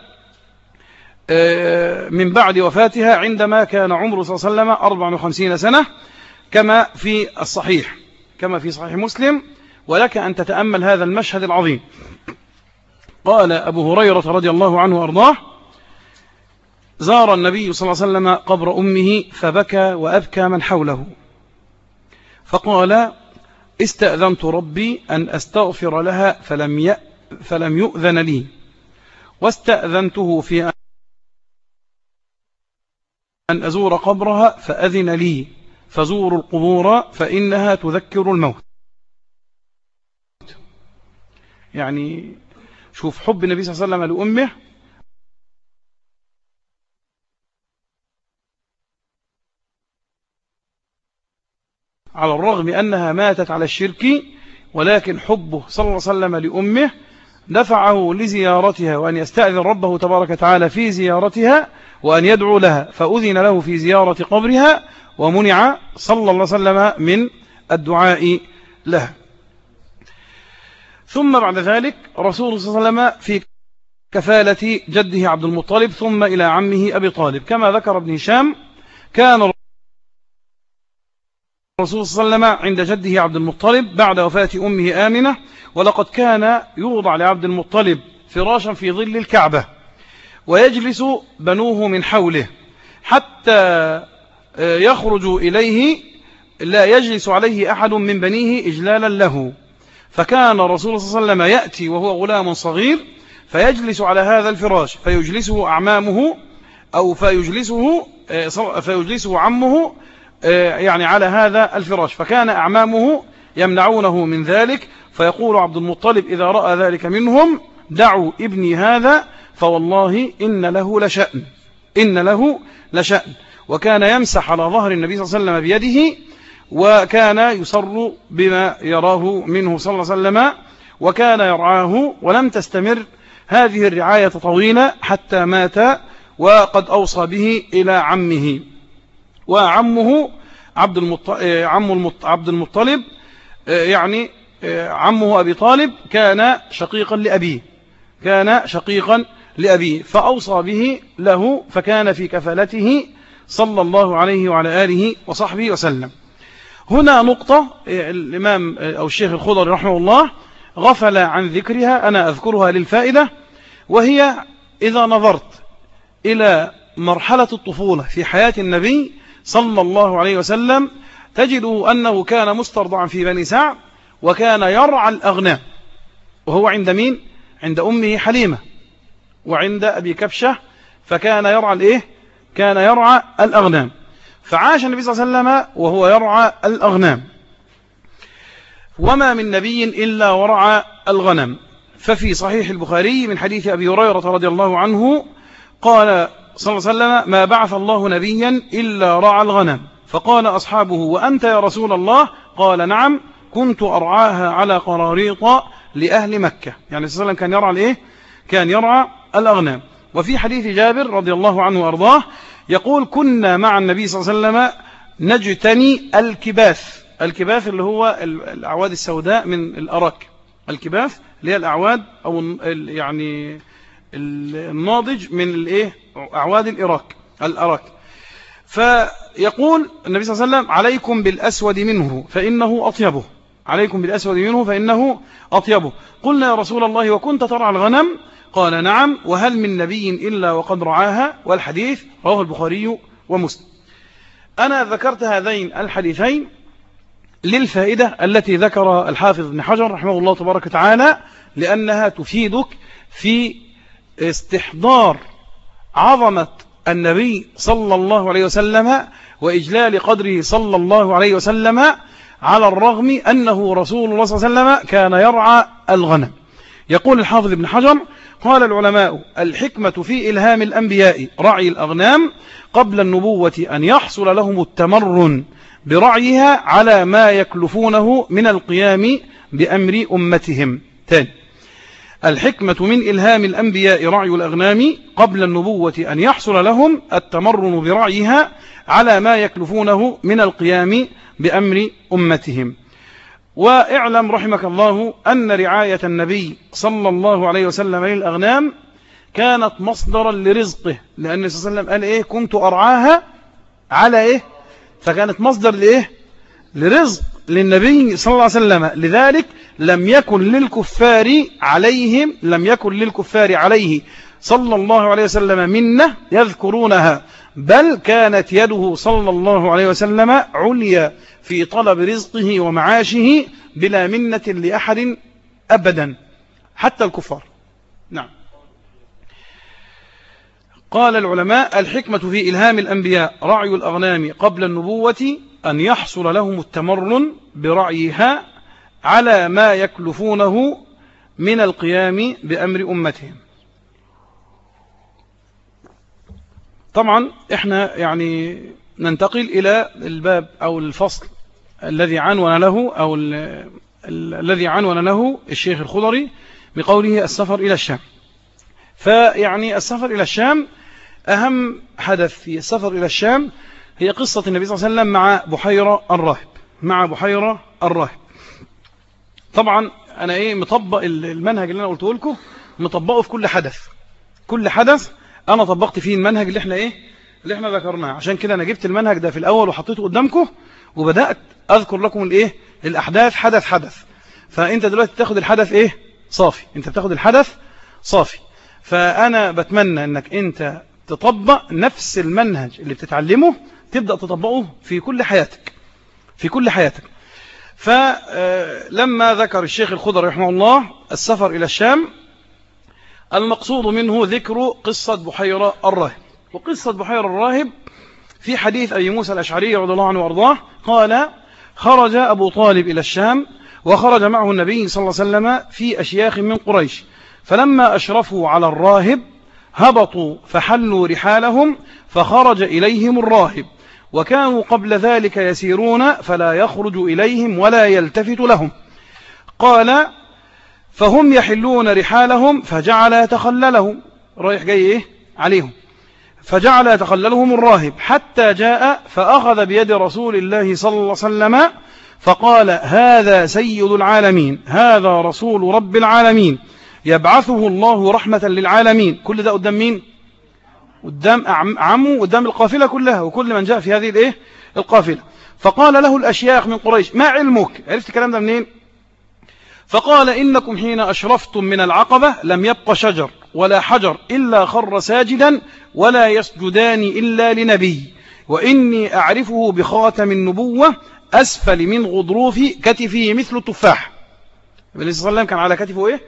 آه، من بعد وفاتها عندما كان عمره صلى الله عليه وسلم 54 سنة كما في الصحيح كما في صحيح مسلم ولك أن تتأمل هذا المشهد العظيم. قال أبو هريرة رضي الله عنه وأرضاه زار النبي صلى الله عليه وسلم قبر أمه فبكى وأبكى من حوله. فقال استأذنت ربي أن أستغفر لها فلم, فلم يؤذن لي. واستأذنته في أن أزور قبرها فأذن لي. فزوروا القبور فإنها تذكر الموت. يعني شوف حب النبي صلى الله عليه وسلم لأمه على الرغم أنها ماتت على الشرك ولكن حبه صلى الله عليه وسلم لأمه دفعه لزيارتها وأن يستأذن ربه تبارك وتعالى في زيارتها وأن يدعو لها فأذن له في زيارة قبرها ومنع صلى الله عليه وسلم من الدعاء لها ثم بعد ذلك رسول صلى الله عليه وسلم في كفالة جده عبد المطلب ثم إلى عمه أبي طالب. كما ذكر ابن هشام كان الرسول صلى الله عليه وسلم عند جده عبد المطلب بعد وفاة أمه آمنة ولقد كان يوضع لعبد المطلب فراشا في ظل الكعبة ويجلس بنوه من حوله حتى آه، يخرج إليه لا يجلس عليه أحد من بنيه إجلالا له. فكان الرسول صلى الله عليه وسلم يأتي وهو غلام صغير فيجلس على هذا الفراش فيجلسه أعمامه أو فيجلسه, آه، فيجلسه عمه يعني على هذا الفراش. فكان أعمامه يمنعونه من ذلك. فيقول عبد المطلب إذا رأى ذلك منهم دعوا ابني هذا فوالله إن له لشأن. إن له لشأن. وكان يمسح على ظهر النبي صلى الله عليه وسلم بيده وكان يصر بما يراه منه صلى الله عليه وسلم وكان يرعاه ولم تستمر. هذه الرعاية طويلة حتى مات وقد أوصى به إلى عمه. وعمه عبد المطلب, عم عبد المطلب يعني عمه أبي طالب كان شقيقا لأبيه كان شقيقا لأبيه فأوصى به له فكان في كفالته صلى الله عليه وعلى آله وصحبه وسلم. هنا نقطة الإمام أو الشيخ الخضر رحمه الله غفل عن ذكرها أنا أذكرها للفائدة وهي إذا نظرت إلى مرحلة الطفولة في حياة النبي صلى الله عليه وسلم تجده أنه كان مسترضعا في بني سعد وكان يرعى الأغنام وهو عند مين؟ عند أمه حليمة. وعند أبي كبشة فكان يرعى الإيه؟ كان يرعى الأغنام فعاش النبي صلى الله عليه وسلم وهو يرعى الأغنام وما من نبي إلا ورعى الغنم. ففي صحيح البخاري من حديث أبي هريرة رضي الله عنه قال صلى الله عليه وسلم ما بعث الله نبيا إلا رعى الغنم. فقال أصحابه وأنت يا رسول الله؟ قال نعم كنت أرعاها على قراريط لأهل مكة. يعني صلى الله عليه وسلم كان يرعى الإيه؟ كان يرعى الأغنام. وفي حديث جابر رضي الله عنه وأرضاه يقول كنا مع النبي صلى الله عليه وسلم نجتني الكباث الكباث اللي هو الأعواد السوداء من الأراك. الكباث اللي هي الأعواد أو يعني الناضج من الايه؟ أعواد الإراك الأراك. فيقول النبي صلى الله عليه وسلم عليكم بالأسود منه فإنه أطيبه. عليكم بالأسود منه فإنه أطيبه. قلنا يا رسول الله وكنت ترعى الغنم؟ قال نعم. وهل من نبي إلا وقد رعاها؟ والحديث رواه البخاري ومسلم. أنا ذكرت هذين الحديثين للفائدة التي ذكر الحافظ ابن حجر رحمه الله تبارك وتعالى لأنها تفيدك في استحضار عظمة النبي صلى الله عليه وسلم وإجلال قدره صلى الله عليه وسلم على الرغم أنه رسول الله صلى الله عليه وسلم كان يرعى الغنم. يقول الحافظ ابن حجر قال العلماء الحكمة في إلهام الأنبياء رعي الأغنام قبل النبوة أن يحصل لهم التمرن برعيها على ما يكلفونه من القيام بأمر أمتهم. تاني. الحكمة من إلهام الأنبياء رعي الأغنام قبل النبوة أن يحصل لهم التمرن برعيها على ما يكلفونه من القيام بأمر أمتهم. واعلم رحمك الله أن رعاية النبي صلى الله عليه وسلم للأغنام كانت مصدرا لرزقه لأن صلى الله عليه وسلم قال إيه؟ كنت أرعاها على إيه؟ فكانت مصدر لإيه؟ لرزق للنبي صلى الله عليه وسلم. لذلك لم يكن للكفار عليهم لم يكن للكفار عليه صلى الله عليه وسلم منة يذكرونها بل كانت يده صلى الله عليه وسلم عليا في طلب رزقه ومعاشه بلا منة لأحد أبدا حتى الكفار. نعم. قال العلماء الحكمة في إلهام الأنبياء رعي الأغنام قبل النبوة أن يحصل لهم التمرن برعيها على ما يكلفونه من القيام بأمر أمتهم. طبعا إحنا يعني ننتقل إلى الباب أو الفصل الذي عنون له أو الذي عنون له الشيخ الخضري بقوله السفر إلى الشام. فيعني السفر إلى الشام أهم حدث في السفر إلى الشام هي قصة النبي صلى الله عليه وسلم مع بحيرة الراهب مع بحيرة الراهب طبعا أنا إيه مطبق المنهج اللي أنا قلته لكم مطبقه في كل حدث. كل حدث أنا طبقت فيه المنهج اللي إحنا إيه اللي إحنا ذكرناه. عشان كده أنا جبت المنهج ده في الأول وحطيته قدامكم وبدأت أذكر لكم الإيه الأحداث حدث حدث. فأنت دلوقتي تاخد الحدث إيه صافي. أنت بتاخد الحدث صافي. فأنا بتمنى أنك أنت تطبق نفس المنهج اللي بتتعلمه تبدأ تطبقه في كل حياتك. في كل حياتك. فلما ذكر الشيخ الخضر رحمه الله السفر إلى الشام المقصود منه ذكر قصة بحيرة الراهب. وقصة بحيرة الراهب في حديث أبي موسى الأشعري رضي الله عنه وأرضاه قال خرج أبو طالب إلى الشام وخرج معه النبي صلى الله عليه وسلم في أشياخ من قريش. فلما أشرفوا على الراهب هبطوا فحلوا رحالهم فخرج إليهم الراهب. وكانوا قبل ذلك يسيرون فلا يخرج إليهم ولا يلتفت لهم. قال فهم يحلون رحالهم فجعل يتخللهم. رايح جاي إيه؟ عليهم. فجعل يتخللهم الراهب حتى جاء فأخذ بيد رسول الله صلى الله عليه وسلم فقال هذا سيد العالمين هذا رسول رب العالمين يبعثه الله رحمة للعالمين. كل ده قدام مين؟ قدام عمه قدام القافلة كلها وكل من جاء في هذه الإيه؟ القافلة. فقال له الأشياخ من قريش ما علمك؟ عرفت الكلام ده منين؟ فقال إنكم حين أشرفتم من العقبة لم يبق شجر ولا حجر إلا خر ساجدا ولا يسجدان إلا لنبي وإني أعرفه بخاتم النبوة أسفل من غضروف كتفه مثل التفاح. النبي صلى الله عليه وسلم كان على كتفه إيه؟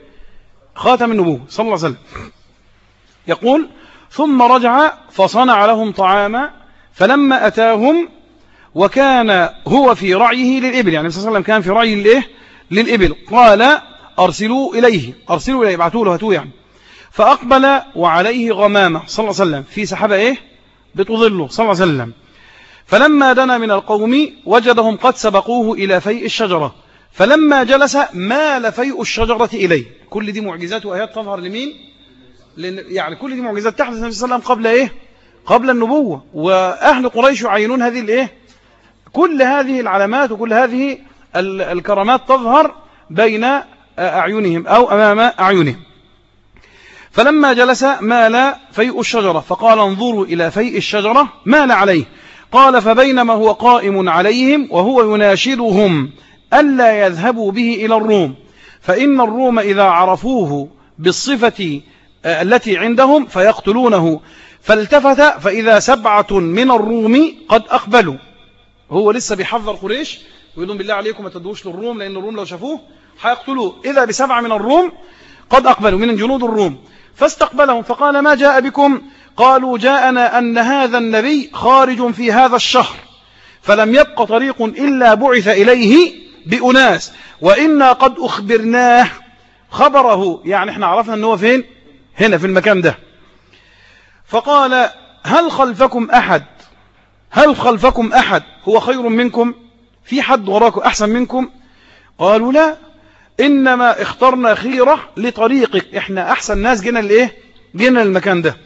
خاتم النبوة صلى الله عليه وسلم. يقول ثم رجع فصنع لهم طعاما فلما أتاهم وكان هو في رعيه للإبل يعني صلى الله عليه وسلم كان في رعيه للإيه للإبل. قال أرسلوا إليه أرسلوا إليه ابعتوا له هاتوه يعني. فأقبل وعليه غمامة صلى الله عليه وسلم. في سحابة إيه؟ بتظله صلى الله عليه وسلم. فلما دنا من القوم وجدهم قد سبقوه إلى فيء الشجرة. فلما جلس مال فيء الشجرة إليه. كل دي معجزات وآيات تظهر لمين؟ يعني كل دي معجزات تحدث النبي صلى الله عليه وسلم قبل إيه؟ قبل النبوة. وأهل قريش يعينون هذه الإيه؟ كل هذه العلامات وكل هذه الكرامات تظهر بين أعينهم أو أمام أعينهم. فلما جلس مال فيء الشجرة فقال انظروا إلى فيء الشجرة مال عليه. قال فبينما هو قائم عليهم وهو يناشدهم ألا يذهبوا به إلى الروم. فإن الروم إذا عرفوه بالصفة التي عندهم فيقتلونه. فالتفت فإذا سبعة من الروم قد أقبلوا. هو لسه بيحذر قريش ويقول لهم بالله عليكم ما تدوش للروم لأن الروم لو شافوه هيقتلوه إذا بسبعة من الروم قد أقبلوا من جنود الروم. فاستقبلهم فقال ما جاء بكم؟ قالوا جاءنا أن هذا النبي خارج في هذا الشهر. فلم يبق طريق إلا بعث إليه بأناس. وإنا قد أخبرناه خبره. يعني إحنا عرفنا أنه فين؟ هنا في المكان ده. فقال هل خلفكم أحد؟ هل خلفكم أحد هو خير منكم؟ في حد وراكم أحسن منكم؟ قالوا لا إنما اخترنا خيرة لطريقك. إحنا أحسن ناس جينا لإيه؟ جينا المكان ده.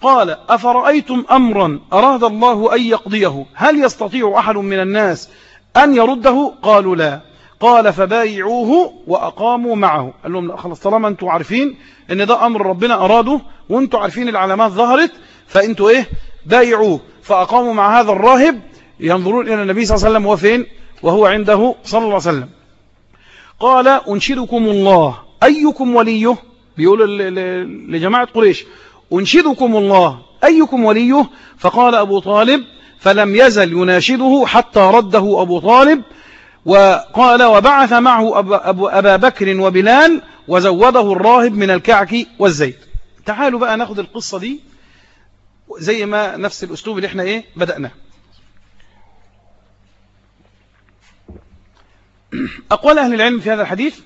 قال أفرأيتم أمرا أراد الله أن يقضيه؟ هل يستطيع أحد من الناس أن يرده؟ قالوا لا. قال فبايعوه وأقاموا معه. قال لهم لا خلاص طالما أنتم عارفين أن ده أمر ربنا أراده وأنتم عارفين العلامات ظهرت فأنتم إيه؟ بايعوه. فأقاموا مع هذا الراهب ينظرون إلى النبي صلى الله عليه وسلم وفين وهو عنده صلى الله عليه وسلم. قال أنشدكم الله. أيكم وليه؟ بيقول لجماعة قريش. أنشدكم الله. أيكم وليه؟ فقال أبو طالب فلم يزل يناشده حتى رده أبو طالب وقال وبعث معه أبا بكر وبلال وزوده الراهب من الكعك والزيت. تعالوا بقى ناخد القصة دي زي ما نفس الأسلوب اللي إحنا إيه بدأنا <clears throat> أقوال أهل العلم في هذا الحديث؟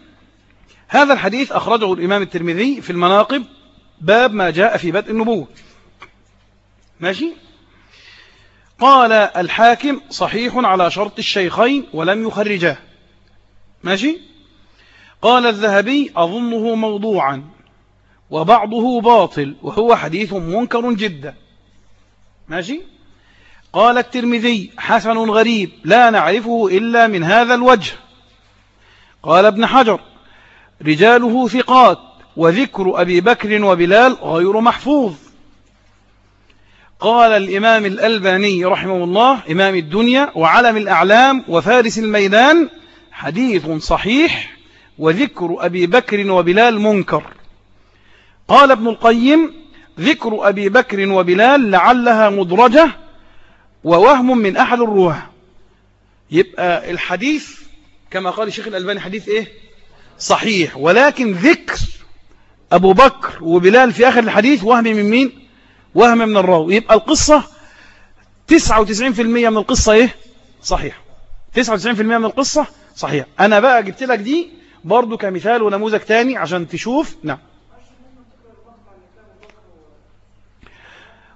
هذا الحديث أخرجه الإمام الترمذي في المناقب باب ما جاء في بدء النبوة. ماشي؟ قال الحاكم صحيح على شرط الشيخين ولم يخرجاه. ماشي؟ قال الذهبي أظنه موضوعا وبعضه باطل وهو حديث منكر جدا. ماشي؟ قال الترمذي حسن غريب لا نعرفه إلا من هذا الوجه. قال ابن حجر رجاله ثقات وذكر أبي بكر وبلال غير محفوظ. قال الإمام الألباني رحمه الله إمام الدنيا وعلم الأعلام وفارس الميدان حديث صحيح وذكر أبي بكر وبلال منكر. قال ابن القيم ذكر أبي بكر وبلال لعلها مدرجة ووهم من أحد الروح يبقى الحديث كما قال الشيخ الألباني حديث إيه؟ صحيح. ولكن ذكر أبو بكر وبلال في آخر الحديث وهم من مين؟ وهم من الراوي يبقى القصة 99% من القصة إيه؟ صحيح. 99% من القصة صحيح. أنا بقى جبت لك دي برضو كمثال ونموذج تاني عشان تشوف. نعم.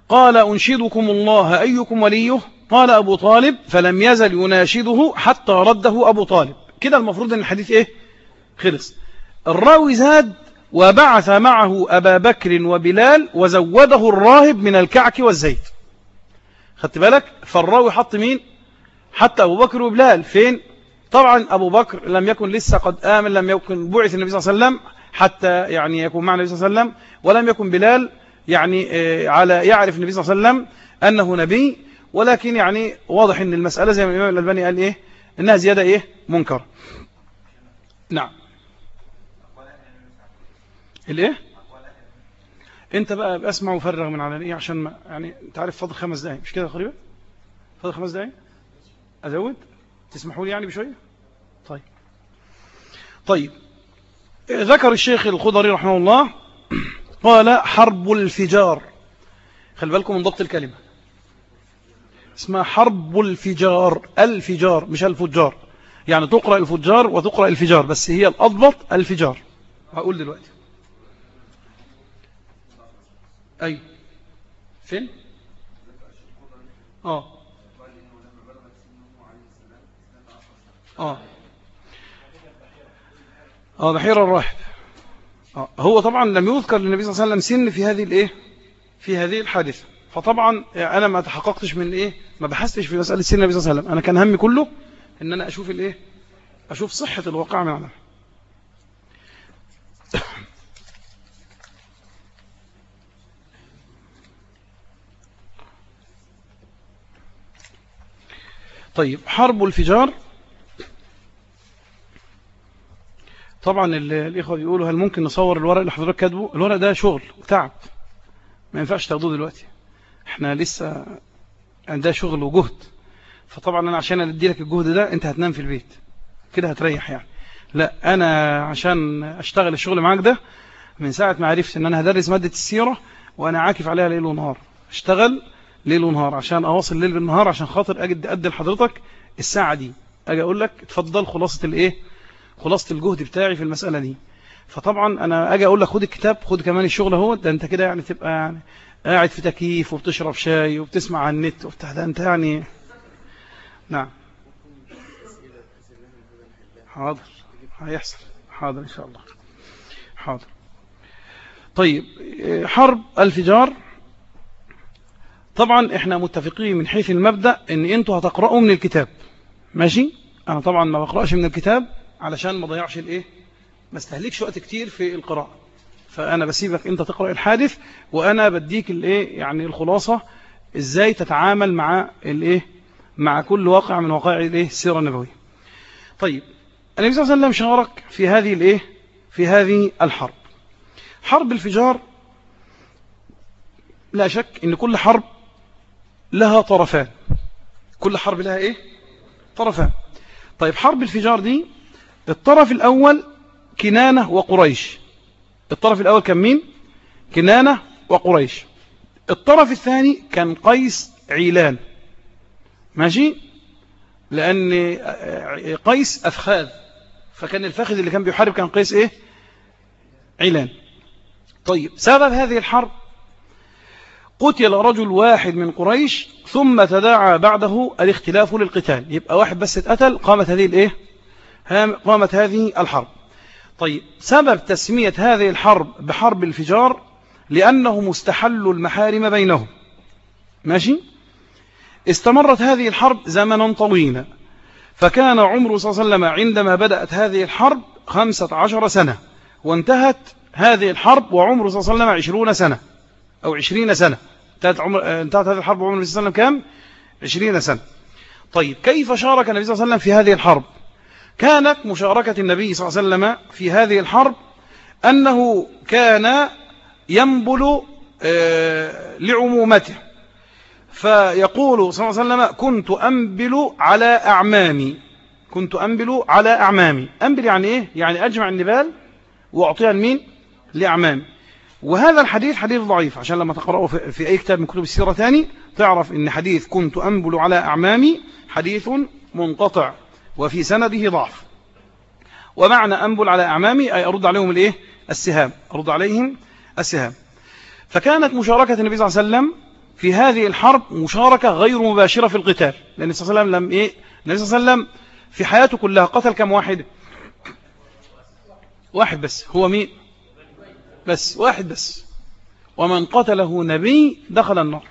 قال أنشدكم الله أيكم وليه؟ قال أبو طالب فلم يزل يناشده حتى رده أبو طالب. كده المفروض أن الحديث إيه؟ خلص. الراوي زاد وبعث معه أبا بكر وبلال وزوده الراهب من الكعك والزيت. خدت بالك؟ فالراوي حط مين؟ حتى أبو بكر وبلال. فين؟ طبعا أبو بكر لم يكن لسه قد آمن لم يكن بعث النبي صلى الله عليه وسلم حتى يعني يكون مع النبي صلى الله عليه وسلم ولم يكن بلال يعني آه، على يعرف النبي صلى الله عليه وسلم أنه نبي. ولكن يعني واضح إن المسألة زي ما الإمام الألباني قال إيه؟ إنها زيادة إيه؟ منكر. نعم. الايه؟ انت بقى اسمع وفرغ من على إيه عشان ما يعني انت عارف فاضل خمس دقايق مش كده قريبا فاضل خمس دقايق؟ أزود؟ تسمحوا لي يعني بشوية؟ طيب. طيب. ذكر الشيخ الخضري رحمه الله قال حرب الفجار. خلي بالكم من ضبط الكلمة. اسمها حرب الفجار الفجار مش الفجار. يعني تقرأ الفجار وتقرأ الفجار بس هي الأضبط الفجار. هقول دلوقتي. أي فين آه. آه. آه بحير الراحب آه هو طبعا لم يذكر للنبي صلى الله عليه وسلم سن في هذه الإيه؟ في هذه الحادثة. فطبعا أنا ما تحققتش من إيه؟ ما بحثتش في مسألة سن النبي صلى الله عليه وسلم. أنا كان همي كله إن أنا أشوف الإيه؟ أشوف صحة الواقع معنا طيب حرب الفجار. طبعا الإخوة بيقولوا هل ممكن نصور الورق اللي حضرتك كاتبه؟ الورق ده شغل وتعب ما ينفعش تاخدوه دلوقتي. إحنا لسه عندها شغل وجهد. فطبعا أنا عشان أدي لك الجهد ده أنت هتنام في البيت. كده هتريح يعني. لا أنا عشان أشتغل الشغل معاك ده من ساعة ما عرفت أن أنا هدرس مادة السيرة وأنا عاكف عليها ليل ونهار. اشتغل ليل ونهار. عشان أواصل ليل بالنهار عشان خاطر أجد أدي لحضرتك الساعة دي. أجي أقول لك اتفضل خلاصة الإيه؟ خلاصة الجهد بتاعي في المسألة دي. فطبعا أنا أجي أقول لك خد الكتاب خد كمان الشغل اهو ده أنت كده يعني تبقى يعني قاعد في تكييف وبتشرب شاي وبتسمع على النت وبتاع. ده أنت يعني نعم. حاضر. هيحصل. حاضر إن شاء الله. حاضر. طيب حرب الفجار. طبعا إحنا متفقين من حيث المبدأ إن أنتوا هتقرأوا من الكتاب. ماشي؟ أنا طبعا ما بقرأش من الكتاب علشان ما ضيعش الإيه؟ ما استهلكش وقت كتير في القراءة. فأنا بسيبك أنت تقرأ الحادث وأنا بديك الإيه؟ يعني الخلاصة إزاي تتعامل مع الإيه؟ مع كل واقع من وقائع الإيه؟ السيرة النبوية. طيب النبي صلى الله عليه وسلم شارك في هذه الإيه؟ في هذه الحرب. حرب الفجار لا شك إن كل حرب لها طرفان. كل حرب لها إيه؟ طرفان. طيب حرب الفجار دي الطرف الأول كنانة وقريش. الطرف الأول كان مين؟ كنانة وقريش. الطرف الثاني كان قيس عيلان. ماشي؟ لأن قيس أفخاذ. فكان الفخذ اللي كان بيحارب كان قيس إيه؟ عيلان. طيب سبب هذه الحرب قتل رجل واحد من قريش ثم تداعى بعده الاختلاف للقتال. يبقى واحد بس اتقتل قامت هذه الايه؟ قامت هذه الحرب. طيب سبب تسمية هذه الحرب بحرب الفجار لأنه مستحل المحارم بينهم. ماشي؟ استمرت هذه الحرب زمنا طويلا فكان عمره صلى الله عليه وسلم عندما بدأت هذه الحرب خمسة عشر سنة وانتهت هذه الحرب وعمره صلى الله عليه وسلم عشرون سنة أو عشرين سنة. انتهت, عمر... انتهت هذه الحرب وعمره صلى الله عليه وسلم كم؟ عشرين سنة طيب كيف شارك النبي صلى الله عليه وسلم في هذه الحرب كانت مشاركة النبي صلى الله عليه وسلم في هذه الحرب أنه كان ينبل آه، لعمومته فيقول صلى الله عليه وسلم كنت أنبل على أعمامي كنت أنبل على أعمامي أنبل يعني إيه؟ يعني أجمع النبال وأعطيها لمين؟ لأعمامي وهذا الحديث حديث ضعيف عشان لما تقرأه في أي كتاب من كتب السيرة ثاني تعرف إن حديث كنت أنبل على أعمامي حديث منقطع وفي سنده ضعف. ومعنى أنبل على أعمامي أي أرد عليهم الإيه؟ السهام أرد عليهم السهام. فكانت مشاركة النبي صلى الله عليه وسلم في هذه الحرب مشاركة غير مباشرة في القتال. لأن النبي صلى الله عليه وسلم لم إيه؟ النبي صلى الله عليه وسلم في حياته كلها قتل كم واحد؟ واحد بس هو مين؟ بس واحد بس. ومن قتله نبي دخل النار.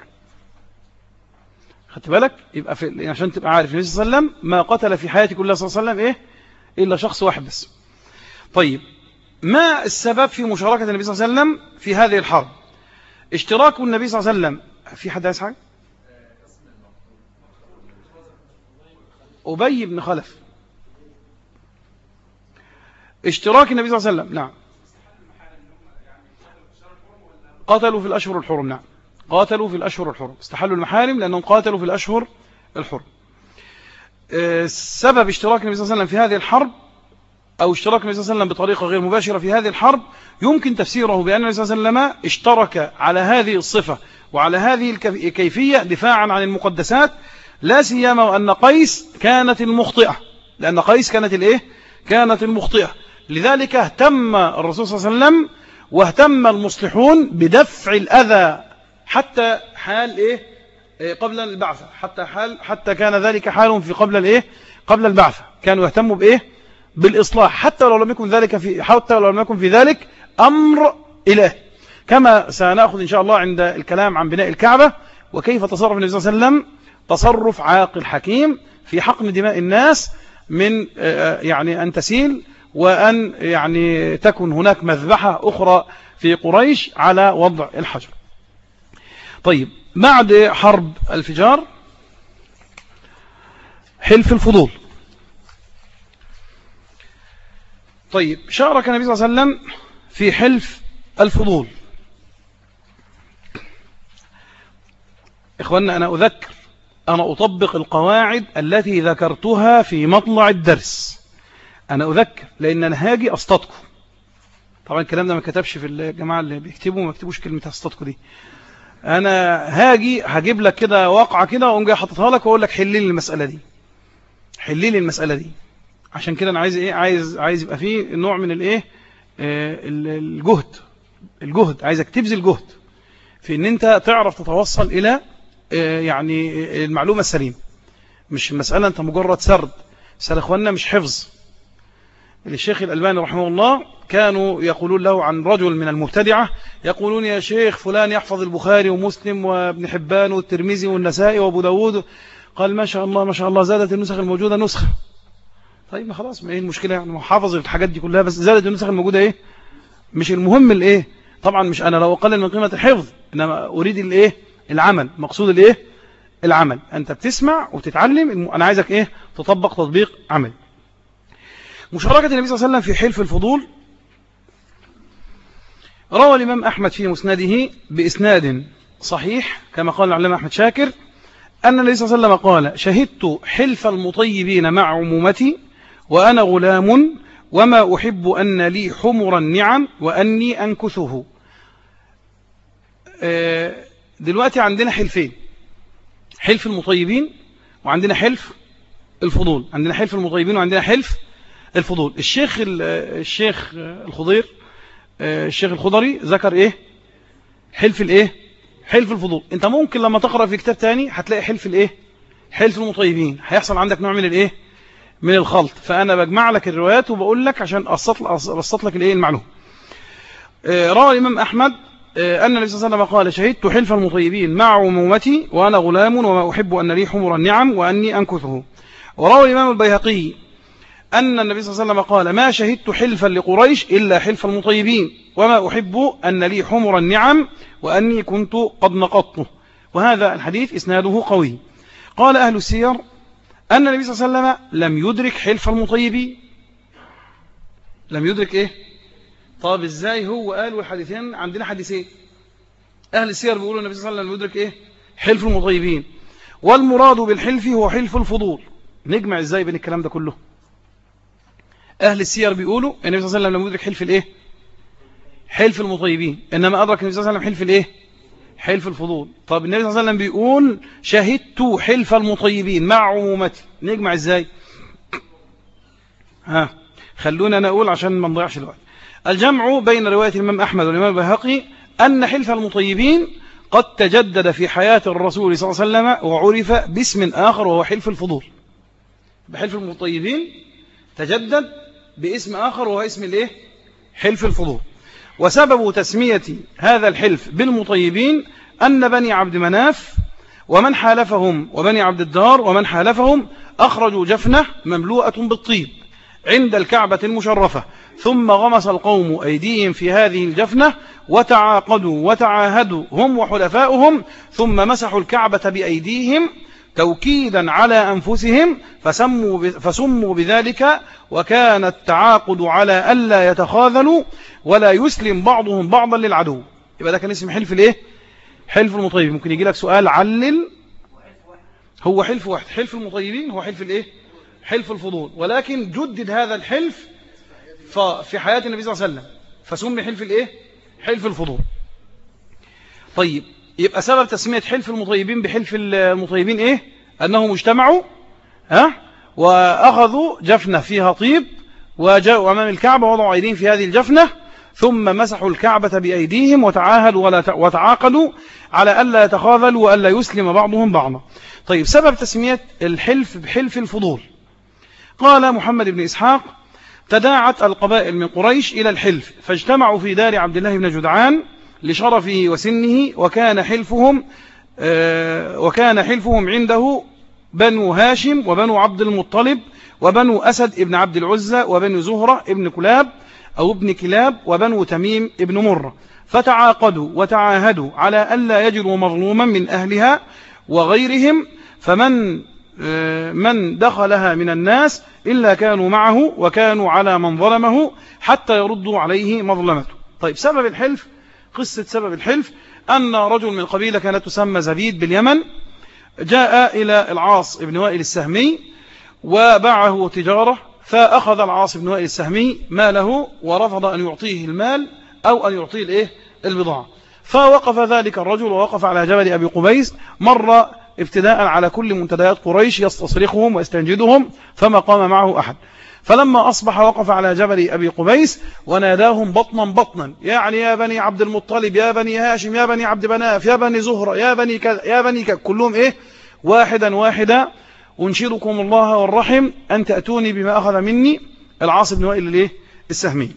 خدت بالك؟ يبقى في عشان تبقى عارف النبي صلى الله عليه وسلم ما قتل في حياته كلها صلى الله عليه وسلم إيه؟ إلا شخص واحد بس. طيب ما السبب في مشاركة النبي صلى الله عليه وسلم في هذه الحرب؟ اشتراك النبي صلى الله عليه وسلم في حد عايز حاجة؟ أبي بن خلف. اشتراك النبي صلى الله عليه وسلم نعم. قاتلوا في الأشهر الحرم نعم. قاتلوا في الأشهر الحرم. استحلوا المحارم لأنهم قاتلوا في الأشهر الحرم. آه، سبب اشتراك النبي صلى الله عليه وسلم في هذه الحرب أو اشتراك النبي صلى الله عليه وسلم بطريقة غير مباشرة في هذه الحرب يمكن تفسيره بأن النبي صلى الله عليه وسلم اشترك على هذه الصفة وعلى هذه الكيفية دفاعا عن المقدسات لا سيما وأن قيس كانت المخطئة. لأن قيس كانت الإيه؟ كانت المخطئة. لذلك اهتم الرسول صلى الله عليه وسلم واهتم المصلحون بدفع الأذى حتى حال إيه؟, إيه قبل البعثة. حتى حال حتى كان ذلك حال في قبل الإيه؟ قبل البعثة. كانوا يهتموا بإيه؟ بالإصلاح. حتى لو لم يكن ذلك في حتى لو لم يكن في ذلك أمر إله. كما سنأخذ إن شاء الله عند الكلام عن بناء الكعبة وكيف تصرف النبي صلى الله عليه وسلم؟ تصرف عاقل حكيم في حقن دماء الناس من آه، يعني أن تسيل وأن يعني تكن هناك مذبحة أخرى في قريش على وضع الحجر. طيب بعد حرب الفجار حلف الفضول. طيب شارك النبي صلى الله عليه وسلم في حلف الفضول. إخواننا أنا أذكر أنا أطبق القواعد التي ذكرتها في مطلع الدرس. أنا أذكر لأن أنا هاجي أصطدكم طبعا الكلام ده ما كتبش في الجماعة اللي بيكتبوا ما يكتبوش كلمة أصطدكم دي. أنا هاجي هجيب لك كده واقعة كده وأقوم جاي حاططها لك وأقول لك حل لي المسألة دي. حل لي المسألة دي. عشان كده أنا عايز إيه؟ عايز عايز يبقى فيه نوع من الإيه؟ آه، الجهد. الجهد. عايزك تبذل جهد في إن أنت تعرف تتوصل إلى آه، يعني المعلومة السليمة. مش المسألة أنت مجرد سرد. سأل إخواننا مش حفظ. الشيخ الألباني رحمه الله كانوا يقولون له عن رجل من المبتدعة يقولون يا شيخ فلان يحفظ البخاري ومسلم وابن حبان والترمذي والنسائي وأبو داود. قال ما شاء الله ما شاء الله زادت النسخ الموجودة نسخة. طيب ما خلاص ما إيه المشكلة؟ يعني حافظ الحاجات دي كلها بس زادت النسخ الموجودة إيه؟ مش المهم الإيه؟ طبعا مش أنا لو اقلل من قيمة الحفظ إنما أريد الإيه؟ العمل. مقصود الإيه؟ العمل. أنت بتسمع وتتعلم أنا عايزك إيه؟ تطبق تطبيق عمل. مشاركة النبي صلى الله عليه وسلم في حلف الفضول روى الإمام أحمد في مسنده بإسناد صحيح كما قال العلامة أحمد شاكر أن النبي صلى الله عليه وسلم قال شهدت حلف المطيبين مع عمومتي وأنا غلام وما أحب أن لي حمر النعم وأني أنكثه. آه، دلوقتي عندنا حلفين حلف المطيبين وعندنا حلف الفضول. عندنا حلف المطيبين وعندنا حلف الفضول. الشيخ الشيخ الخضير آه، الشيخ الخضري ذكر إيه؟ حلف الإيه؟ حلف الفضول. أنت ممكن لما تقرأ في كتاب تاني هتلاقي حلف الإيه؟ حلف المطيبين. هيحصل عندك نوع من الإيه؟ من الخلط. فأنا بجمع لك الروايات وبقول لك عشان أبسط لك الإيه؟ المعلومة. آه، روى الإمام أحمد آه، أن النبي صلى الله عليه وسلم قال شهدت حلف المطيبين مع عمومتي وأنا غلام وما أحب أن لي حمر النعم وأني أنكثه. وروى الإمام البيهقي أن النبي صلى الله عليه وسلم قال ما شهدت حلفا لقريش إلا حلف المطيبين وما أحب أن لي حمر النعم وأني كنت قد نقضته. وهذا الحديث إسناده قوي. قال أهل السير أن النبي صلى الله عليه وسلم لم يدرك حلف المطيبين لم يدرك إيه؟ طب إزاي هو قال والحديثين عندنا حديثين. أهل السير بيقولوا النبي صلى الله عليه وسلم يدرك إيه؟ حلف المطيبين. والمراد بالحلف هو حلف الفضول. نجمع إزاي بين الكلام ده كله؟ أهل السير بيقولوا النبي صلى الله عليه وسلم لم يدرك حلف الإيه؟ حلف المطيبين. إنما أدرك النبي صلى الله عليه وسلم حلف الإيه؟ حلف الفضول. طب النبي صلى الله عليه وسلم بيقول شهدت حلف المطيبين مع عمومتي. نجمع إزاي؟ ها خلونا نقول عشان ما نضيعش الوقت. الجمع بين رواية الإمام أحمد والإمام البهقي أن حلف المطيبين قد تجدد في حياة الرسول صلى الله عليه وسلم وعرف باسم آخر وهو حلف الفضول. بحلف المطيبين تجدد باسم آخر وهو اسم الإيه؟ حلف الفضول. وسبب تسمية هذا الحلف بالمطيبين أن بني عبد مناف ومن حالفهم وبني عبد الدار ومن حالفهم أخرجوا جفنة مملوءة بالطيب عند الكعبة المشرفة. ثم غمس القوم أيديهم في هذه الجفنة وتعاقدوا وتعاهدوا هم وحلفاؤهم. ثم مسحوا الكعبة بأيديهم توكيدا على أنفسهم فسموا, فسموا بذلك وكان التعاقد على ألا يتخاذلوا ولا يسلم بعضهم بعضا للعدو. يبقى ده كان اسم حلف الايه حلف المطيب. ممكن يجي لك سؤال علل. هو حلف واحد. حلف المطيبين هو حلف الإيه؟ حلف الفضول. ولكن جدد هذا الحلف في حياة النبي صلى الله عليه وسلم. فسمي حلف الإيه؟ حلف الفضول. طيب. يبقى سبب تسمية حلف المطيبين بحلف المطيبين إيه؟ أنهم اجتمعوا ها؟ وأخذوا جفنة فيها طيب وجاءوا امام الكعبة وضعوا أيديهم في هذه الجفنة ثم مسحوا الكعبة بأيديهم وتعاهدوا وتعاقدوا على ألا يتخاذلوا وألا يسلم بعضهم بعضا. طيب سبب تسمية الحلف بحلف الفضول. قال محمد بن إسحاق تداعت القبائل من قريش إلى الحلف فاجتمعوا في دار عبد الله بن جدعان لشرفه وسنه وكان حلفهم آه، وكان حلفهم عنده بنو هاشم وبنو عبد المطلب وبنو أسد ابن عبد العزة وبنو زهرة ابن كلاب أو ابن كلاب وبنو تميم ابن مرة. فتعاقدوا وتعاهدوا على ألا يجدوا مظلوما من أهلها وغيرهم فمن آه، من دخلها من الناس إلا كانوا معه وكانوا على من ظلمه حتى يردوا عليه مظلمته. طيب سبب الحلف قصة سبب الحلف أن رجل من قبيلة كانت تسمى زبيد باليمن جاء إلى العاص بن وائل السهمي وباعه تجارة فأخذ العاص بن وائل السهمي ماله ورفض أن يعطيه المال أو أن يعطيه الإيه؟ البضاعة. فوقف ذلك الرجل ووقف على جبل أبي قبيس مر ابتداء على كل منتديات قريش يستصرخهم ويستنجدهم فما قام معه أحد. فلما أصبح وقف على جبل أبي قبيس وناداهم بطنا بطنا. يعني يا بني عبد المطلب يا بني هاشم يا بني عبد بناف يا بني زهرة يا بني كذا يا بني كذا. كلهم إيه؟ واحدا واحدا أنشدكم الله والرحم أن تأتوني بما أخذ مني. العاص بن وائل الإيه؟ السهمي.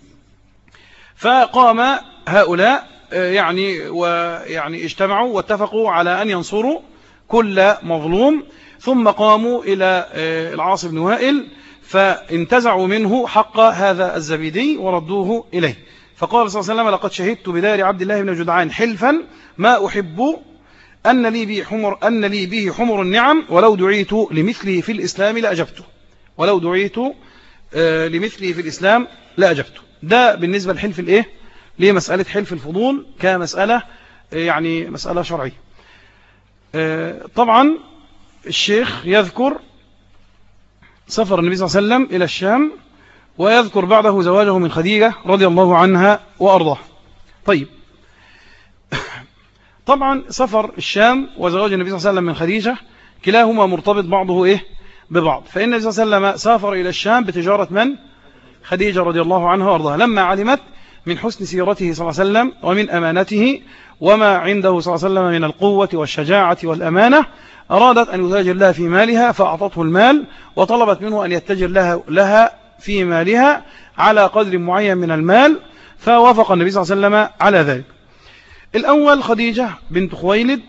فقام هؤلاء يعني ويعني اجتمعوا واتفقوا على أن ينصروا كل مظلوم. ثم قاموا إلى آه، العاص بن وائل. فانتزعوا منه حق هذا الزبيدي وردوه إليه. فقال صلى الله عليه وسلم لقد شهدت بدار عبد الله بن جدعان حلفا ما أحب أن لي به حمر, أن لي به حمر النعم ولو دعيت لمثله في الإسلام لأجبته ولو دعيت آه، لمثله في الإسلام لأجبته ده بالنسبة لحلف الإيه؟ لمسألة حلف الفضول كمسألة آه، يعني مسألة شرعية. آه، طبعا الشيخ يذكر سفر النبي صلى الله عليه وسلم إلى الشام ويذكر بعده زواجه من خديجة رضي الله عنها وأرضاه. طيب. <laughs> طبعا سفر الشام وزواج النبي صلى الله عليه وسلم من خديجة كلاهما مرتبط بعضه إيه؟ ببعض. فإن النبي صلى الله عليه وسلم سافر إلى الشام بتجارة من؟ خديجة رضي الله عنها وأرضاها. لما علمت من حسن سيرته صلى الله عليه وسلم ومن أمانته وما عنده صلى الله عليه وسلم من القوة والشجاعة والأمانة أرادت أن يتاجر لها في مالها فأعطته المال وطلبت منه أن يتجر لها, لها في مالها على قدر معين من المال فوافق النبي صلى الله عليه وسلم على ذلك. الأول خديجة بنت خويلد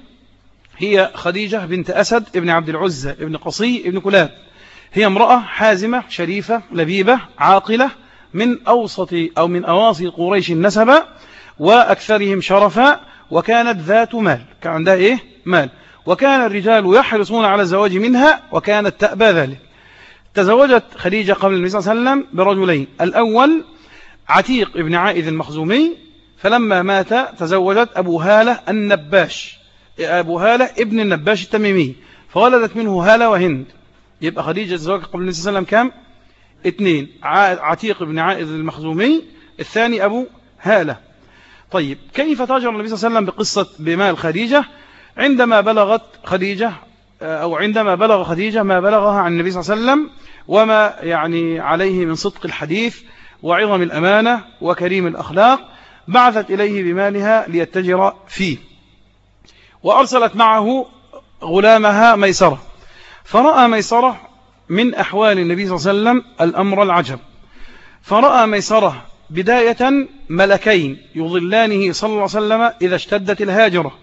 هي خديجة بنت أسد ابن عبد العزة ابن قصي ابن كلاب. هي امرأة حازمة شريفة لبيبة عاقلة من أوسط أو من أواصي قريش النسبة وأكثرهم شرفا وكانت ذات مال. كان عندها إيه؟ مال. وكان الرجال يحرصون على الزواج منها وكانت تأبى ذلك. تزوجت خديجة قبل النبي صلى الله عليه وسلم برجلين. الأول عتيق ابن عائذ المخزومي فلما مات تزوجت أبو هالة النباش. أبو هالة ابن النباش التميمي. فولدت منه هالة وهند. يبقى خديجة تزوج قبل النبي صلى الله عليه وسلم كام اثنين. عتيق ابن عائذ المخزومي. الثاني أبو هالة. طيب كيف تاجر النبي صلى الله عليه وسلم بقصة بمال خديجة عندما بلغت خديجة أو عندما بلغ خديجة ما بلغها عن النبي صلى الله عليه وسلم وما يعني عليه من صدق الحديث وعظم الأمانة وكريم الأخلاق بعثت إليه بمالها ليتجر فيه. وأرسلت معه غلامها ميسرة. فرأى ميسرة من أحوال النبي صلى الله عليه وسلم الأمر العجب. فرأى ميسرة بداية ملكين يظلانه صلى الله عليه وسلم إذا اشتدت الهاجرة.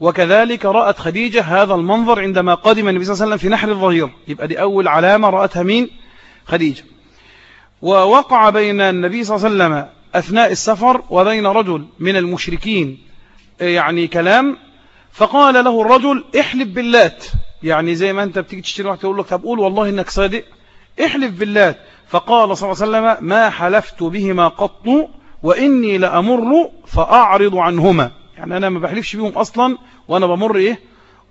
وكذلك رأت خديجة هذا المنظر عندما قدم النبي صلى الله عليه وسلم في نحر الظهير. يبقى دي أول علامة رأتها مين؟ خديجة. ووقع بين النبي صلى الله عليه وسلم أثناء السفر وبين رجل من المشركين يعني كلام فقال له الرجل احلف باللات. يعني زي ما أنت بتيجي تشتري واحد تقول لك طب قول والله إنك صادق احلف باللات. فقال صلى الله عليه وسلم ما حلفت بهما قط وإني لأمر فأعرض عنهما. يعني أنا ما بحلفش بهم أصلا وأنا بمر إيه؟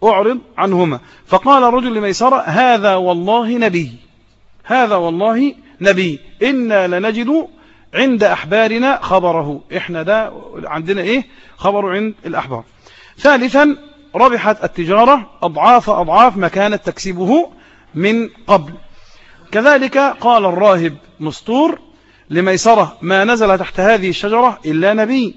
أعرض عنهما. فقال الرجل لميسرة هذا والله نبي هذا والله نبي إنا لنجد عند أحبارنا خبره. إحنا ده عندنا إيه؟ خبر عند الأحبار. ثالثا ربحت التجارة أضعاف أضعاف ما كانت تكسبه من قبل. كذلك قال الراهب مسطور لميسرة ما نزل تحت هذه الشجرة إلا نبي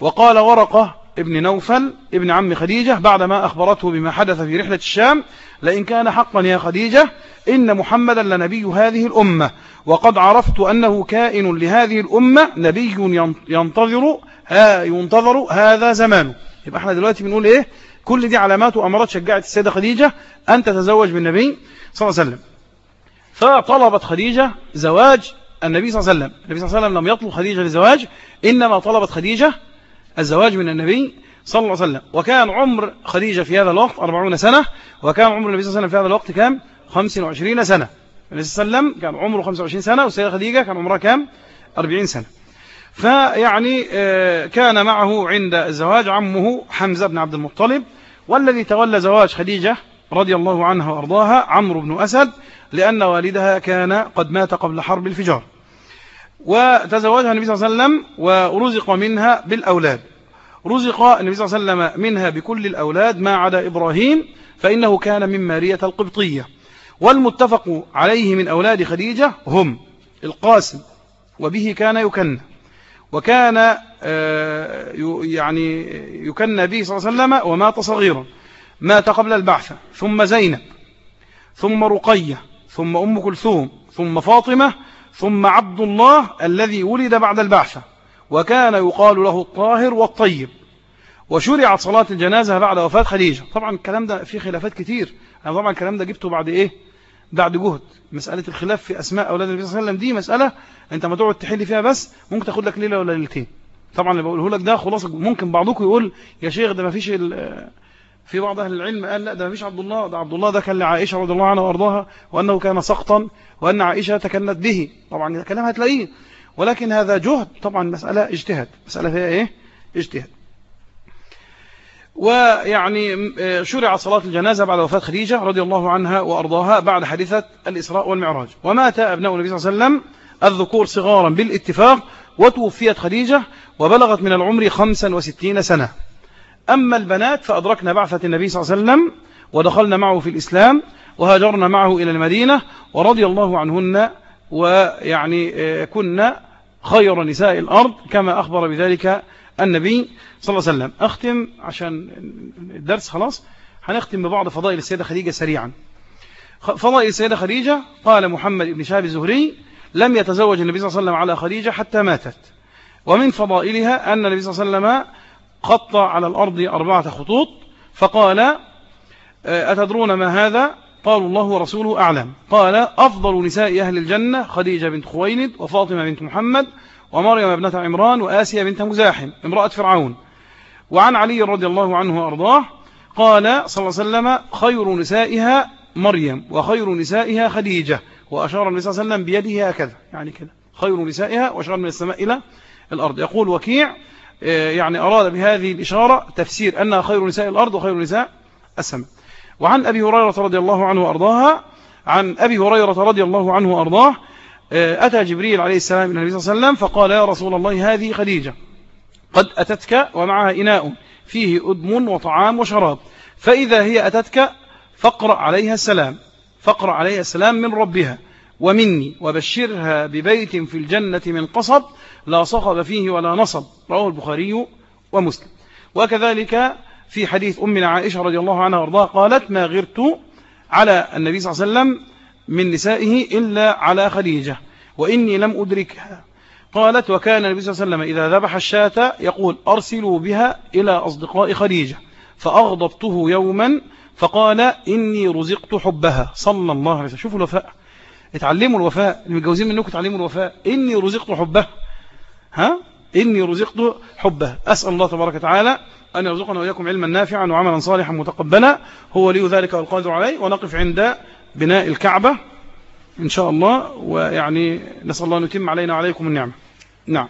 وقال ورقة ابن نوفل ابن عم خديجة بعدما أخبرته بما حدث في رحلة الشام لئن كان حقا يا خديجة إن محمدا لنبي هذه الأمة وقد عرفت أنه كائن لهذه الأمة نبي ينتظر ها ينتظر هذا زمانه يبقى إحنا دلوقتي بنقول إيه؟ كل دي علامات وأمرات شجعت السيدة خديجة أن تتزوج بالنبي صلى الله عليه وسلم. فطلبت خديجة زواج النبي صلى الله عليه وسلم. النبي صلى الله عليه وسلم لم يطلب خديجة لزواج إنما طلبت خديجة الزواج من النبي صلى الله عليه وسلم. وكان عمر خديجة في هذا الوقت 40 سنة وكان عمر النبي صلى الله عليه وسلم في هذا الوقت كام 25 سنة. النبي صلى الله عليه وسلم كان عمره 25 سنة والسيدة خديجة كان عمرها كام 40 سنة. فيعني آه، كان معه عند الزواج عمه حمزة بن عبد المطلب والذي تولى زواج خديجة رضي الله عنها وأرضاها عمرو بن أسد لأن والدها كان قد مات قبل حرب الفجار. وتزوجها النبي صلى الله عليه وسلم ورزق منها بالأولاد. رزق النبي صلى الله عليه وسلم منها بكل الأولاد ما عدا إبراهيم فإنه كان من مارية القبطية. والمتفق عليه من أولاد خديجة هم القاسم وبه كان يكن وكان آه، يعني يكن به صلى الله عليه وسلم ومات صغيرا. مات قبل البعثة ثم زينب ثم رقية ثم أم كلثوم ثم فاطمة ثم عبد الله الذي ولد بعد البعثة وكان يقال له الطاهر والطيب. وشرعت صلاة الجنازة بعد وفاة خديجة. طبعا الكلام ده فيه خلافات كتير. أنا طبعا الكلام ده جبته بعد إيه؟ بعد جهد. مسألة الخلاف في أسماء أولاد النبي صلى الله عليه وسلم دي مسألة أنت ما تقعد تحل فيها بس ممكن تاخد لك ليلة ولا ليلتين. طبعا اللي بقوله لك ده خلاصة ممكن بعضكم يقول يا شيخ ده ما فيش في بعض أهل العلم قال لا ده فيش عبد الله ده عبد الله ده كان لعائشة رضي الله عنها وأرضاها وأنه كان سقطا وأن عائشة تكنت به. طبعا الكلام هتلاقيه. ولكن هذا جهد طبعا مسألة اجتهاد. مسألة فيها إيه؟ اجتهاد. ويعني شرع صلاة الجنازة بعد وفاة خديجة رضي الله عنها وأرضاها بعد حادثة الإسراء والمعراج. ومات أبناء النبي صلى الله عليه وسلم الذكور صغارا بالاتفاق وتوفيت خديجة وبلغت من العمر 65 سنة. أما البنات فأدركنا بعثة النبي صلى الله عليه وسلم ودخلنا معه في الإسلام وهاجرنا معه إلى المدينة ورضي الله عنهن ويعني كنا خير نساء الأرض كما أخبر بذلك النبي صلى الله عليه وسلم. أختم عشان الدرس خلاص. هنختم ببعض فضائل السيدة خديجة سريعا. فضائل السيدة خديجة قال محمد بن شاب الزهري لم يتزوج النبي صلى الله عليه وسلم على خديجة حتى ماتت. ومن فضائلها أن النبي صلى الله عليه وسلم خط على الأرض أربعة خطوط فقال أتدرون ما هذا؟ قالوا الله ورسوله أعلم. قال أفضل نساء أهل الجنة خديجة بنت خويلد وفاطمة بنت محمد ومريم ابنة عمران وآسيا بنت مزاحم امرأة فرعون. وعن علي رضي الله عنه وأرضاه قال صلى الله عليه وسلم خير نسائها مريم وخير نسائها خديجة وأشار النبي صلى الله عليه وسلم بيده هكذا يعني كده خير نسائها وأشار من السماء إلى الأرض. يقول وكيع آه، يعني أراد بهذه الإشارة تفسير أنها خير نساء الأرض وخير نساء السماء. وعن أبي هريرة رضي الله عنه وأرضاها عن أبي هريرة رضي الله عنه وأرضاه آه، أتى جبريل عليه السلام إلى النبي صلى الله عليه وسلم فقال يا رسول الله هذه خديجة. قد أتتك ومعها إناء فيه أدم وطعام وشراب. فإذا هي أتتك فاقرأ عليها السلام. فاقرأ عليها السلام من ربها. ومني وبشرها ببيت في الجنة من قصب لا صخب فيه ولا نصب. رواه البخاري ومسلم. وكذلك في حديث أمنا عائشة رضي الله عنها وارضاها قالت ما غرت على النبي صلى الله عليه وسلم من نسائه إلا على خديجة وإني لم أدركها. قالت وكان النبي صلى الله عليه وسلم إذا ذبح الشاة يقول أرسلوا بها إلى أصدقاء خديجة. فأغضبته يوما فقال إني رزقت حبها. صلى الله عليه وسلم. شوفوا الوفاء. اتعلموا الوفاء. المتجوزين منكم اتعلموا الوفاء. إني رزقت حبها ها؟ إني رزقت حبها أسأل الله تبارك وتعالى أن يرزقنا وإياكم علما نافعا وعملا صالحا متقبلا. هو لي ذلك والقادر عليه. ونقف عند بناء الكعبة إن شاء الله. ويعني نسأل الله أن يتم علينا وعليكم النعمة. نعم.